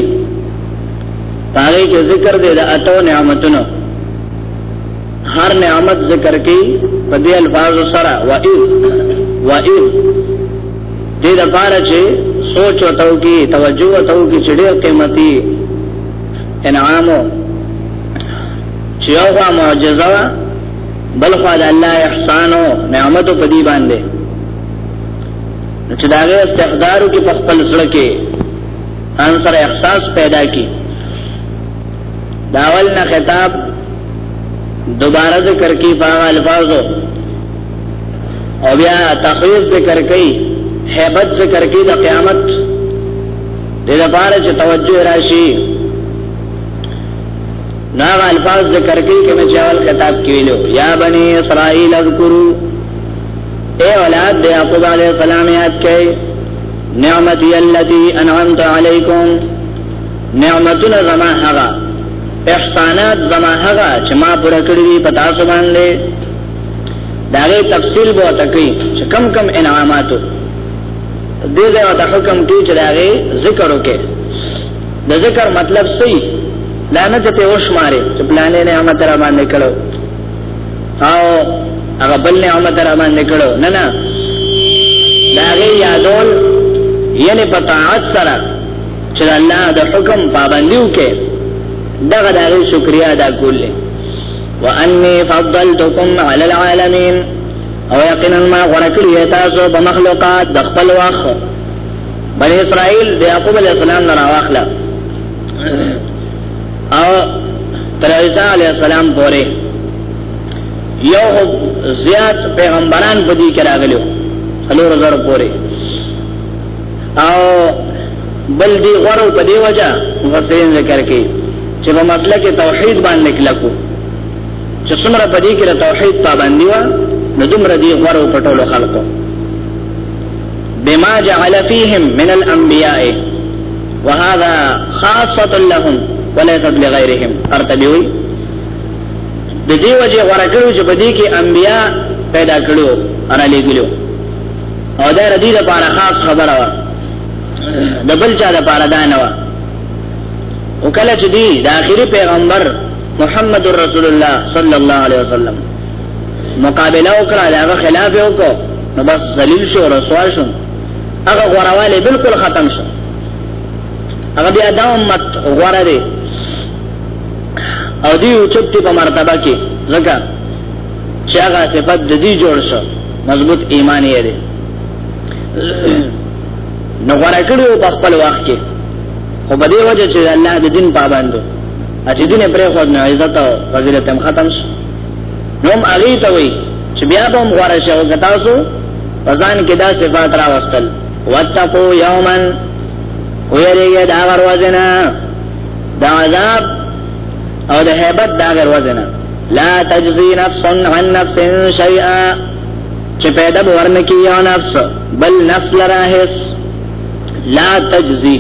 پاره کې ذکر دې د اتو نعمتونو هر نعمت ذکر کړي په دې الفاظ سره و اذ و اذ دې د پاره چې سوچ وتاو کې توجه وتاو کې چې ډېر قیمتي انعامو چې یو خوا معجزه وا بل خوا د الله احسانو نعمتو په دی باندې چې داغه استقدارو کې په خپل سره کې ان سره احساس پیدا کی داول نه خطاب دوباره ذکر کی په الفاظو او بیا تخویف ذکر کوي هیبت ذکر کوي د قیامت د لپاره چې توجه راشي نا الفاظ ذکر کوي کوم چې اول کتاب کې ویلو یا بنی اسرائیل اذکروا اے اولاد د یعقوب علیہ السلام یاد کړئ نعمتي التي انعمت عليكم نعمتنا زما هغه احسانات زما هغه چې ما پر کړی په تاسو باندې داغه تفصیل به تکي چې کم کم انعاماتو دې ځای ته حکم دی چې داغه ذکر وکړي د ذکر مطلب سي لانه ته وشماري چې پلانې نه عامه تر باندې کړو او هغه بل نه عامه تر باندې کړو نه نه داغه یادول یعنی په طاعت سره چې الله د حکم پابندیو کې دغه دغه شکریا ادا کولې واني فضلتكم على العالمين او یقینا ما غره کړی تاسو په مخلوقات د خپل وخت بنی اسرائیل د یعقوب علی السلام نه راوخلا او تر عیسی علی السلام پورې یو زیات پیغمبران په دې کې راغلو هلو زر پورې او بل دی غره په دی وجه مفسرین ذکر کوي چې په مسله کې توحید باندې کلکو چې څومره په دې کې د توحید پابندي و نو دومره دی غره په ټولو خلکو بما جعل فيهم من الانبياء وهذا خاصه لهم وليس لغيرهم ارتبوي د دې وجه غره کړو چې په دې کې انبیا پیدا کړو انا لګلو او دا ردی دا پارا خاص خبره وا دا بل چا دا پارا دانه وا او کله چې دی دا آخری پیغمبر محمد رسول الله صلی الله علیه وسلم مقابله وکړه دا خلاف وکړو نو بس ذلیل شو رسوا شو هغه غورواله بالکل ختم شو هغه بیا دا امت غوره دی او دی اوچت په مرتبه کې ځکه چې هغه صفت د دې جوړ شو مضبوط ایمان یې دی نو غره کړو په خپل وخت کې خو په دې وجه چې الله د دین پابندو چې دین پرې خو نه عزت او فضیلت هم ختم شي نو هغه ته وایي چې بیا به هم غره شو کتاسو پزان کې دا صفات را وستل واتقوا یوما ویریږي دا وروزنه دا عذاب او د هیبت دا غیر وزن لا تجزی نفس عن نفس شیئا چې پیدا ورن کی یو نفس بل نفس لرا هیڅ لا تجزی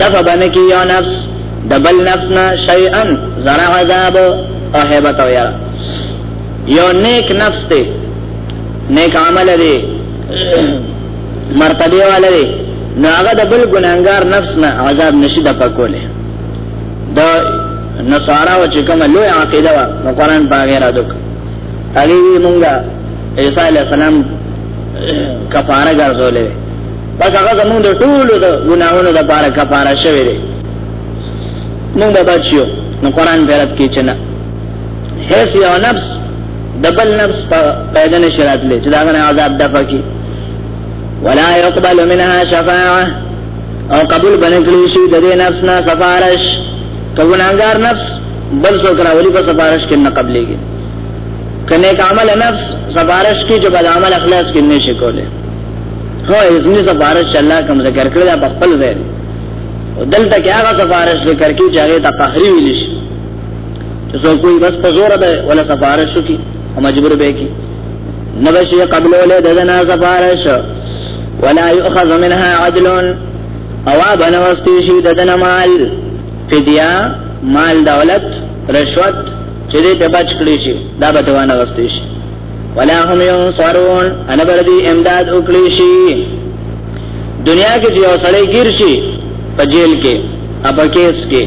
دفع بن کی یو نفس دبل نفس نه شیئا زرا عذاب او هیبت او یرا یو نیک نفس ته نیک عمل دی مرتبه والے نو هغه د بل ګناګار نفس نه عذاب نشي د پکوله دا نصارا و چې کوم لوی عقیده و نو قران باغې را دوک هغه وی مونږه عیسی علی السلام کفاره ګرځولې پس هغه زمونږ د ټولو د ګناهونو د پاره کفاره شوی دی مونږ به بچیو نو قران بیرت کې چې نه هیڅ یو نفس دبل نفس پیدا نشی راتلی چې دا غنه عذاب دفع کی ولا يقبل منها شفاعه او قبول بنکړي شي د دې نفس نه سفارش کګناګار نفس بل څو کراولي په سفارش کې نه قبليږي کنه کامل نفس سفارش کې چې بد عمل اخلاص کې نشي کوله هو ایزنی سفارش الله کوم ذکر کړل په خپل ځای دلته کې هغه سفارش ذکر کې چې هغه ته قهري ویل شي چې څو کوئی بس په زور به ولا سفارش وکي او مجبور به کی نبشی قبلو له ددنا سفارش ولا يؤخذ منها عدل اوا بنوستي شي ددن مال فدیا مال دولت رشوت چې دې په بچ کړی شي دا به دوانه وستي شي ولا هم ينصرون انا بردي امداد وکړي شي دنیا کې یو سړی گیر شي په جیل کې اپا کیس کې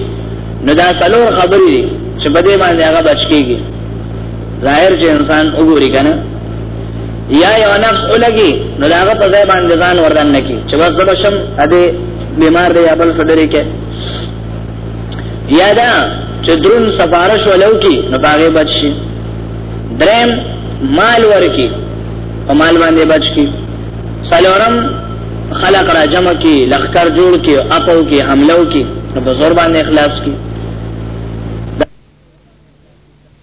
نو دا سلور خبرې چې بده باندې هغه بچ کیږي ظاهر چې انسان وګوري کنه یا یو نفس ولګي نو داغه په ځای باندې ځان وردان نکي چې بس زبشم ا دې بیمار دی یا بل څه درې کې یا دا چې درون سفارش ولو کی نو باغې بچ شي درم مال ورکی او مال باندې بچ کی سلورم خلق را جمع کی لخر جوړ کی اپو کی حملو کی نو بزرگ باندې اخلاص کی